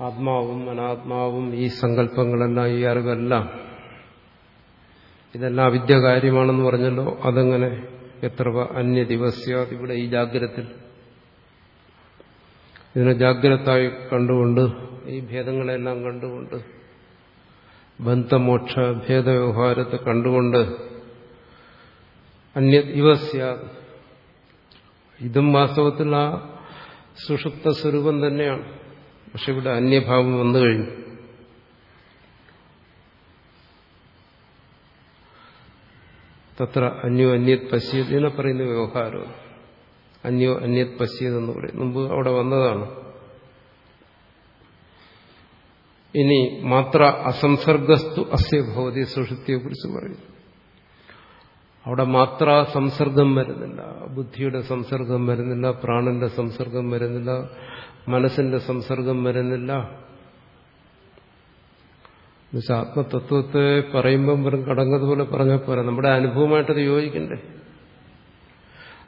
ആത്മാവും അനാത്മാവും ഈ സങ്കല്പങ്ങളെല്ലാം ഈ അറിവെല്ലാം. ഇതെല്ലാം അവിദ്യ കാര്യമാണെന്ന് പറഞ്ഞല്ലോ. അതെങ്ങനെ? എത്ര അന്യ ദിവസ്യ ഇവിടെ ഈ ജാഗ്രത്തിൽ. ഇതിനെ ജാഗ്രതായി കണ്ടുകൊണ്ട് ഈ ഭേദങ്ങളെല്ലാം കണ്ടുകൊണ്ട് ബന്ധമോക്ഷ ഭേദവ്യവഹാരത്തെ കണ്ടുകൊണ്ട് അന്യ ദിവസ്യ. ഇതും വാസ്തവത്തിൽ ആ സുഷുപ്ത സ്വരൂപം തന്നെയാണ്. പക്ഷെ ഇവിടെ അന്യഭാവം വന്നു കഴിഞ്ഞു. തത്ര അന്യോ അന്യത് പശ്യത് എന്ന പറയുന്ന വ്യവഹാരം അന്യോ അന്യത് പശ്യത് എന്ന് പറയും. മുമ്പ് അവിടെ വന്നതാണ്. ഇനി മാത്ര അസംസർഗസ്തു അസ്യ ഭവതി സുഷുതിയെ കുറിച്ച് പറയും. അവിടെ മാത്ര സംസർഗം വരുന്നില്ല. ബുദ്ധിയുടെ സംസർഗം വരുന്നില്ല. പ്രാണന്റെ സംസർഗം വരുന്നില്ല. മനസ്സിന്റെ സംസർഗം വരുന്നില്ല. ആത്മതത്വത്തെ പറയുമ്പം വെറും കടങ്ങതുപോലെ പറഞ്ഞാൽ പോരാ. നമ്മുടെ അനുഭവമായിട്ടത് യോജിക്കണ്ടേ?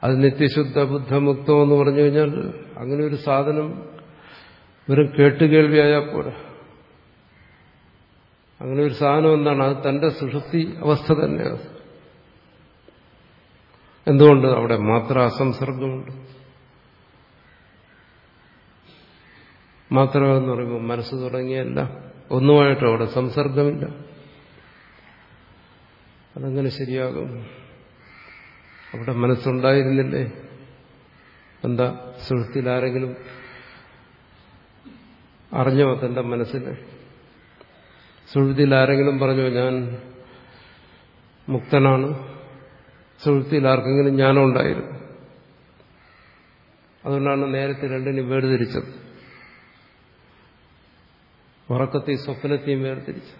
അത് നിത്യശുദ്ധ ബുദ്ധമുക്തം എന്ന് പറഞ്ഞു കഴിഞ്ഞാൽ അങ്ങനെ ഒരു സാധനം വെറും കേട്ടുകേൾവിയായാൽ പോരാ. അങ്ങനെ ഒരു സാധനം എന്താണ്? അത് തന്റെ സുഷുപ്തി അവസ്ഥ തന്നെയാണ് എന്തുകൊണ്ട്? അവിടെ മാത്ര അസംസർഗമുണ്ട്. മാത്രമെന്ന് പറയുമ്പോൾ മനസ്സ് തുടങ്ങിയല്ല. ഒന്നുമായിട്ടോ അവിടെ സംസർഗമില്ല. അതങ്ങനെ ശരിയാകും. അവിടെ മനസ്സുണ്ടായിരുന്നില്ലേ? എന്താ സുഹൃത്തിൽ ആരെങ്കിലും അറിഞ്ഞോ തന്റെ മനസ്സിനെ സുഹൃത്തിൽ ആരെങ്കിലും പറഞ്ഞോ ഞാൻ മുക്തനാണ്. സുഹൃത്തിൽ ആർക്കെങ്കിലും ജ്ഞാനം ഉണ്ടായിരുന്നു അതുകൊണ്ടാണ് നേരത്തെ രണ്ടിനും വേർതിരിച്ചത്. ഉറക്കത്തെയും സ്വപ്നത്തെയും വേർതിരിച്ചു.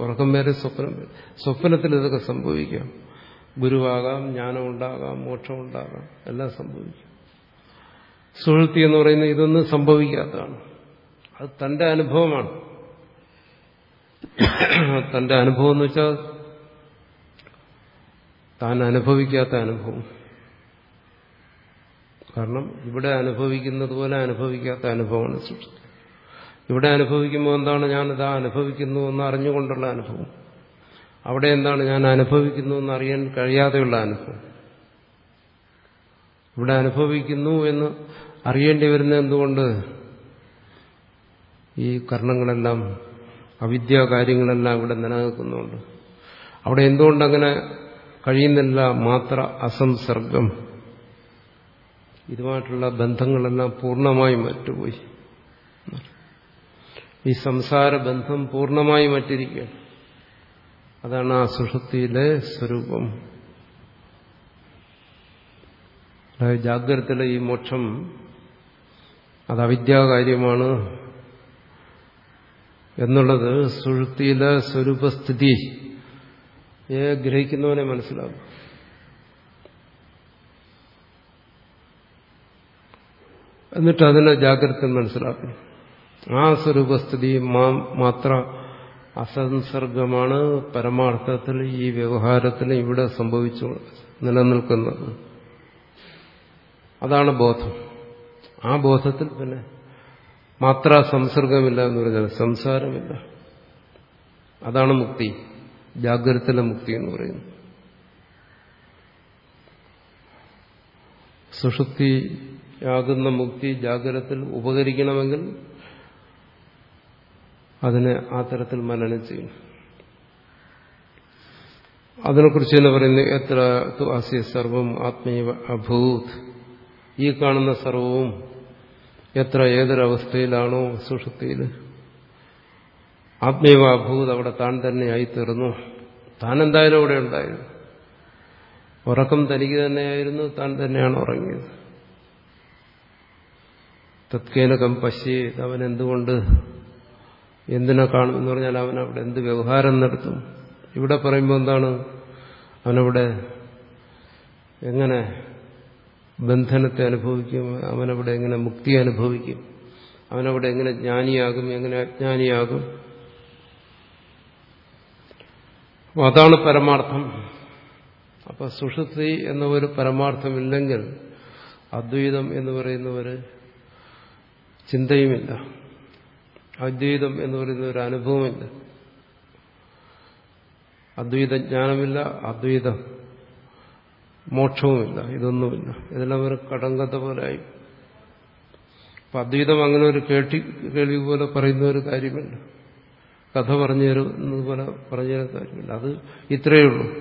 ഉറക്കം വേറെ സ്വപ്നം സ്വപ്നത്തിൽ ഇതൊക്കെ സംഭവിക്കാം. ഗുരുവാകാം ജ്ഞാനം ഉണ്ടാകാം മോക്ഷം ഉണ്ടാകാം എല്ലാം സംഭവിക്കും. സുഹൃത്തി എന്ന് പറയുന്നത് ഇതൊന്നും സംഭവിക്കാത്തതാണ്. അത് തന്റെ അനുഭവമാണ്. തന്റെ അനുഭവം എന്ന് വെച്ചാൽ താൻ അനുഭവിക്കാത്ത അനുഭവം. കാരണം ഇവിടെ അനുഭവിക്കുന്നത് പോലെ അനുഭവിക്കാത്ത അനുഭവമാണ് സൃഷ്ടി. ഇവിടെ അനുഭവിക്കുമ്പോൾ എന്താണ് ഞാനിതാ അനുഭവിക്കുന്നു എന്ന് അറിഞ്ഞുകൊണ്ടുള്ള അനുഭവം. അവിടെ എന്താണ് ഞാൻ അനുഭവിക്കുന്നു എന്ന് അറിയാൻ കഴിയാതെയുള്ള അനുഭവം. ഇവിടെ അനുഭവിക്കുന്നു എന്ന് അറിയേണ്ടി വരുന്ന എന്തുകൊണ്ട്? ഈ കർണങ്ങളെല്ലാം അവിദ്യാ കാര്യങ്ങളെല്ലാം ഇവിടെ നിലനിൽക്കുന്നുണ്ട്. അവിടെ എന്തുകൊണ്ടങ്ങനെ കഴിയുന്നില്ല മാത്ര അസംസർഗം ഇതുമായിട്ടുള്ള ബന്ധങ്ങളെല്ലാം പൂർണമായും മറ്റുപോയി. ഈ സംസാര ബന്ധം പൂർണമായി മറ്റിരിക്കുകയാണ്. അതാണ് ആ സുഷുപ്തിയിലെ സ്വരൂപം. ജാഗ്രതയിലെ ഈ മോക്ഷം അത് അവിദ്യാകാര്യമാണ് എന്നുള്ളത് സുഷുപ്തിയിലെ സ്വരൂപസ്ഥിതി ഗ്രഹിക്കുന്നവനെ മനസ്സിലാകും എന്നിട്ട് അതിനെ ജാഗ്രത മനസ്സിലാക്കണം ആ സ്വരൂപസ്ഥിതി മാത്ര അസംസർഗമാണ് പരമാർത്ഥത്തിൽ ഈ വ്യവഹാരത്തിന് ഇവിടെ സംഭവിച്ചു നിലനിൽക്കുന്നത്. അതാണ് ബോധം. ആ ബോധത്തിൽ പിന്നെ മാത്ര സംസർഗമില്ല എന്ന് പറഞ്ഞാൽ സംസാരമില്ല. അതാണ് മുക്തി. ജാഗ്രതയിലെ മുക്തി എന്ന് പറയുന്നത്. സുഷുപ്തിയാകുന്ന മുക്തി ജാഗ്രതത്തിൽ ഉപകരിക്കണമെങ്കിൽ അതിനെ ആ തരത്തിൽ മനനം ചെയ്യും. അതിനെക്കുറിച്ച് തന്നെ പറയുന്നത് എത്ര അസ്യ സർവം ആത്മീയ അഭൂത്. ഈ കാണുന്ന സർവവും എത്ര ഏതൊരവസ്ഥയിലാണോ സുഷുപ്തിയിൽ. ആത്മീയ അഭൂത് അവിടെ താൻ തന്നെയായി തീർന്നു താൻ എന്തായാലും അവിടെ ഉണ്ടായിരുന്നു. ഉറക്കം തനിക്ക് തന്നെയായിരുന്നു താൻ തന്നെയാണ് ഉറങ്ങിയത്. തത്കേലകം പശ്യേത് അവൻ എന്തുകൊണ്ട് എന്തിനെ കാണും എന്ന് പറഞ്ഞാൽ അവൻ അവിടെ എന്ത് വ്യവഹാരം നടത്തും? ഇവിടെ പറയുമ്പോൾ എന്താണ്? അവനവിടെ എങ്ങനെ ബന്ധനത്തെ അനുഭവിക്കും? അവനവിടെ എങ്ങനെ മുക്തി അനുഭവിക്കും? അവനവിടെ എങ്ങനെ ജ്ഞാനിയാകും? എങ്ങനെ അജ്ഞാനിയാകും? അപ്പോൾ അതാണ് പരമാർത്ഥം. അപ്പൊ സുഷുപ്തി എന്ന ഒരു പരമാർത്ഥമില്ലെങ്കിൽ അദ്വൈതം എന്ന് പറയുന്നവര് ചിന്തയുമില്ല. അദ്വൈതം എന്ന് പറയുന്ന ഒരു അനുഭവമില്ല. അദ്വൈത അദ്വൈത മോക്ഷവുമില്ല ഇതൊന്നുമില്ല. ഇതെല്ലാം ഒരു കടങ്കഥ പോലായി അപ്പൊ അദ്വൈതം അങ്ങനെ ഒരു കേട്ടി കേൾവി പോലെ പറയുന്ന ഒരു കാര്യമില്ല. കഥ പറഞ്ഞു തരുന്നത് പോലെ പറഞ്ഞു കാര്യമില്ല. അത് ഇത്രയേ ഉള്ളൂ.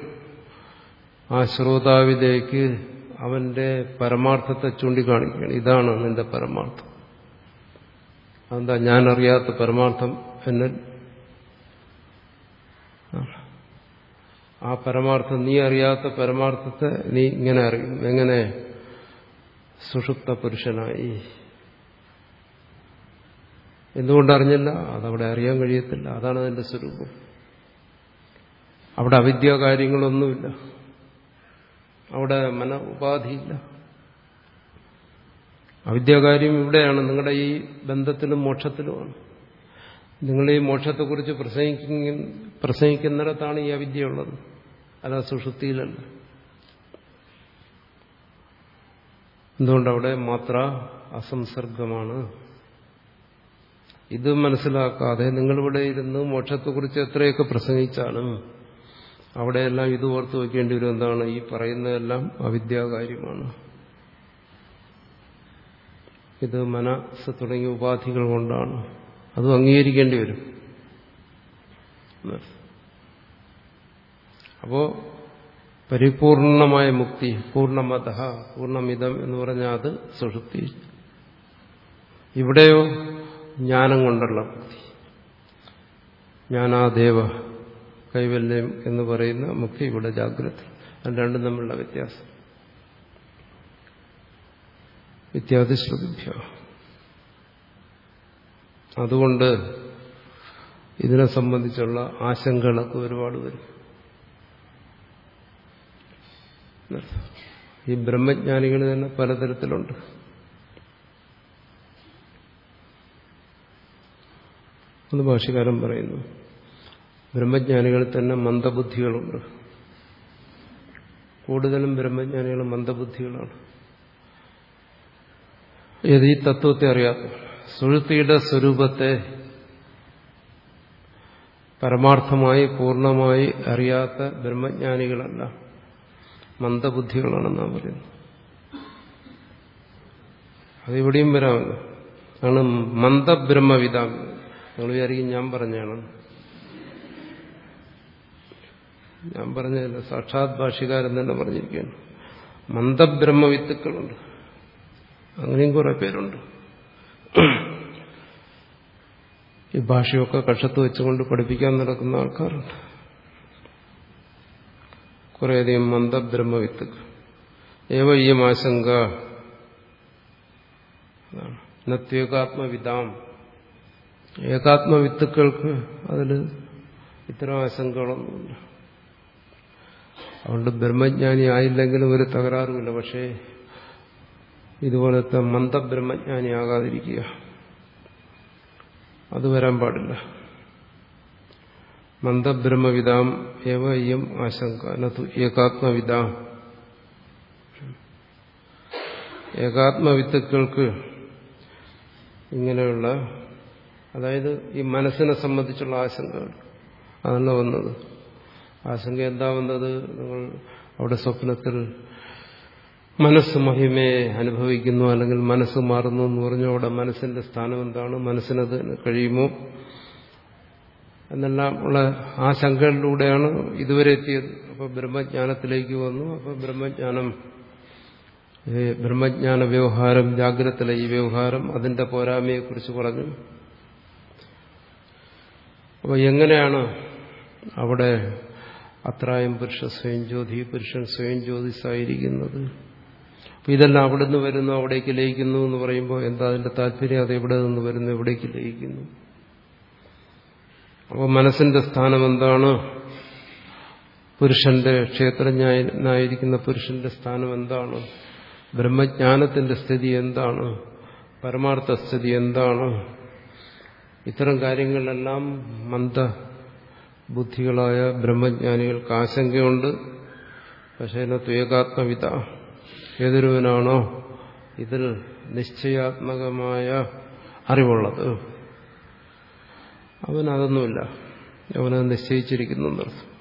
ആ ശ്രോതാവിലേക്ക് അവന്റെ പരമാർത്ഥത്തെ ചൂണ്ടിക്കാണിക്കുകയാണ്. ഇതാണ് നിന്റെ പരമാർത്ഥം. അതെന്താ ഞാൻ അറിയാത്ത പരമാർത്ഥം എന്നിൽ ആ പരമാർത്ഥം നീ അറിയാത്ത പരമാർത്ഥത്തെ നീ ഇങ്ങനെ അറിയും എങ്ങനെ സുഷുപ്ത പുരുഷനായി? എന്തുകൊണ്ടറിഞ്ഞില്ല അതവിടെ അറിയാൻ കഴിയത്തില്ല. അതാണ് അതിന്റെ സ്വരൂപം. അവിടെ അവിദ്യ കാര്യങ്ങളൊന്നുമില്ല. അവിടെ മന ഉപാധിയില്ല അവിദ്യാകാര്യം ഇവിടെയാണ്. നിങ്ങളുടെ ഈ ബന്ധത്തിലും മോക്ഷത്തിലുമാണ് നിങ്ങൾ ഈ മോക്ഷത്തെക്കുറിച്ച് പ്രസംഗിക്കുന്ന പ്രസംഗിക്കുന്നിടത്താണ് ഈ അവിദ്യയുള്ളത്. അല്ല സുഷുതിയിലല്ല എന്തുകൊണ്ടവിടെ മാത്ര അസംസർഗമാണ്? ഇത് മനസ്സിലാക്കാതെ നിങ്ങളിവിടെ ഇരുന്ന് മോക്ഷത്തെക്കുറിച്ച് എത്രയൊക്കെ പ്രസംഗിച്ചാലും അവിടെയെല്ലാം ഇത് ഓർത്ത് വയ്ക്കേണ്ടി വരും. എന്താണ് ഈ പറയുന്നതെല്ലാം അവിദ്യാകാര്യമാണ്. ഇത് മനസ്സ് തുടങ്ങിയ ഉപാധികൾ കൊണ്ടാണ്. അതും അംഗീകരിക്കേണ്ടി വരും. അപ്പോ പരിപൂർണമായ മുക്തി പൂർണമത പൂർണമിതം എന്ന് പറഞ്ഞാൽ അത് സുഷുപ്തി. ഇവിടെയോ ജ്ഞാനം കൊണ്ടുള്ള മുക്തി. ജ്ഞാനാദേവ കൈവല്യം എന്ന് പറയുന്ന മുക്തി ഇവിടെ ജാഗ്രത. രണ്ടും തമ്മിലുള്ള വ്യത്യാസം. ഇത്യാദി ശ്രുതിഭ്യ അതുകൊണ്ട് ഇതിനെ സംബന്ധിച്ചുള്ള ആശങ്കകളൊക്കെ ഒരുപാട് വരും. ഈ ബ്രഹ്മജ്ഞാനികൾ തന്നെ പലതരത്തിലുണ്ട്. അത് ഭാഷകാരൻ പറയുന്നു. ബ്രഹ്മജ്ഞാനികളിൽ തന്നെ മന്ദബുദ്ധികളുണ്ട്. കൂടുതലും ബ്രഹ്മജ്ഞാനികൾ മന്ദബുദ്ധികളാണ്. ഏത് ഈ തത്വത്തെ അറിയാത്ത സുഴുത്തിയുടെ സ്വരൂപത്തെ പരമാർത്ഥമായി പൂർണമായി അറിയാത്ത ബ്രഹ്മജ്ഞാനികളല്ല. മന്ദബുദ്ധികളാണെന്നാണ് പറയുന്നത്. അതിവിടെയും വരാമല്ലോ. ആണ് മന്ദബ്രഹ്മവിധാം നിങ്ങൾ വിചാരിക്കും ഞാൻ പറഞ്ഞാണ്. ഞാൻ പറഞ്ഞതല്ല സാക്ഷാത് ഭാഷകാരൻ തന്നെ പറഞ്ഞിരിക്കുകയാണ്. മന്ദബ്രഹ്മവിത്തുക്കളുണ്ട്. അങ്ങനെയും കുറെ പേരുണ്ട്. ഈ ഭാഷയൊക്കെ കക്ഷത്ത് വെച്ചുകൊണ്ട് പഠിപ്പിക്കാൻ നടക്കുന്ന ആൾക്കാരുണ്ട്. കുറേയധികം മന്ദബ്രഹ്മവിത്തുക്കൾ. ഏവ ഈ ആശങ്ക നത്യേകാത്മവിധാം ഏകാത്മവിത്തുക്കൾക്ക് അതിൽ ഇത്തരം ആശങ്കകളൊന്നുമില്ല. അതുകൊണ്ട് ബ്രഹ്മജ്ഞാനി ആയില്ലെങ്കിലും ഒരു തകരാറുമില്ല. പക്ഷേ ഇതുപോലത്തെ മന്ദബ്രഹ്മജ്ഞാനി ആകാതിരിക്കുക അത് വരാൻ പാടില്ല. മന്ദബ്രഹ്മവിധാം ഏവ ഇയം ആശങ്ക ഏകാത്മവിധാം ഏകാത്മവിത്തുക്കൾക്ക് ഇങ്ങനെയുള്ള അതായത് ഈ മനസ്സിനെ സംബന്ധിച്ചുള്ള ആശങ്കകൾ. അതെന്നാ വന്നത്. ആശങ്ക എന്താ വന്നത്? നിങ്ങൾ അവിടെ സ്വപ്നത്തിൽ മനസ്സ് മഹിമയെ അനുഭവിക്കുന്നു അല്ലെങ്കിൽ മനസ്സ് മാറുന്നു എന്ന് പറഞ്ഞു അവിടെ മനസ്സിന്റെ സ്ഥാനം എന്താണ്? മനസ്സിനത് കഴിയുമോ? എന്നെല്ലാം ഉള്ള ആ ശങ്കകളിലൂടെയാണ് ഇതുവരെ എത്തിയത്. അപ്പോൾ ബ്രഹ്മജ്ഞാനത്തിലേക്ക് വന്നു. അപ്പോൾ ബ്രഹ്മജ്ഞാനം ബ്രഹ്മജ്ഞാന വ്യവഹാരം ജാഗ്രതയിലെ ഈ വ്യവഹാരം അതിന്റെ പോരായ്മയെക്കുറിച്ച് പറഞ്ഞു. അപ്പോൾ എങ്ങനെയാണ് അവിടെ അത്രായം പുരുഷ സ്വയം ജ്യോതി പുരുഷൻ സ്വയം ജ്യോതിസായിരിക്കുന്നത്? ഇതെല്ലാം അവിടെ നിന്ന് വരുന്നു അവിടേക്ക് ലയിക്കുന്നു എന്ന് പറയുമ്പോൾ എന്താ അതിന്റെ താല്പര്യം? അത് എവിടെ നിന്ന് വരുന്നു? എവിടേക്ക് ലയിക്കുന്നു? അപ്പോൾ മനസ്സിന്റെ സ്ഥാനം എന്താണ്? പുരുഷന്റെ ക്ഷേത്രജ്ഞനായിരിക്കുന്ന പുരുഷന്റെ സ്ഥാനം എന്താണ്? ബ്രഹ്മജ്ഞാനത്തിന്റെ സ്ഥിതി എന്താണ്? പരമാർത്ഥ സ്ഥിതി എന്താണ്? ഇത്തരം കാര്യങ്ങളിലെല്ലാം മന്ദ ബുദ്ധികളായ ബ്രഹ്മജ്ഞാനികൾക്ക് ആശങ്കയുണ്ട്. പക്ഷേ അതിനകത്ത് ഏകാത്മവിത ഏതൊരുവനാണോ ഇതിൽ നിശ്ചയാത്മകമായ അറിവുള്ളത്. അവനതൊന്നുമില്ല. അവനത് നിശ്ചയിച്ചിരിക്കുന്നു എന്നർത്ഥം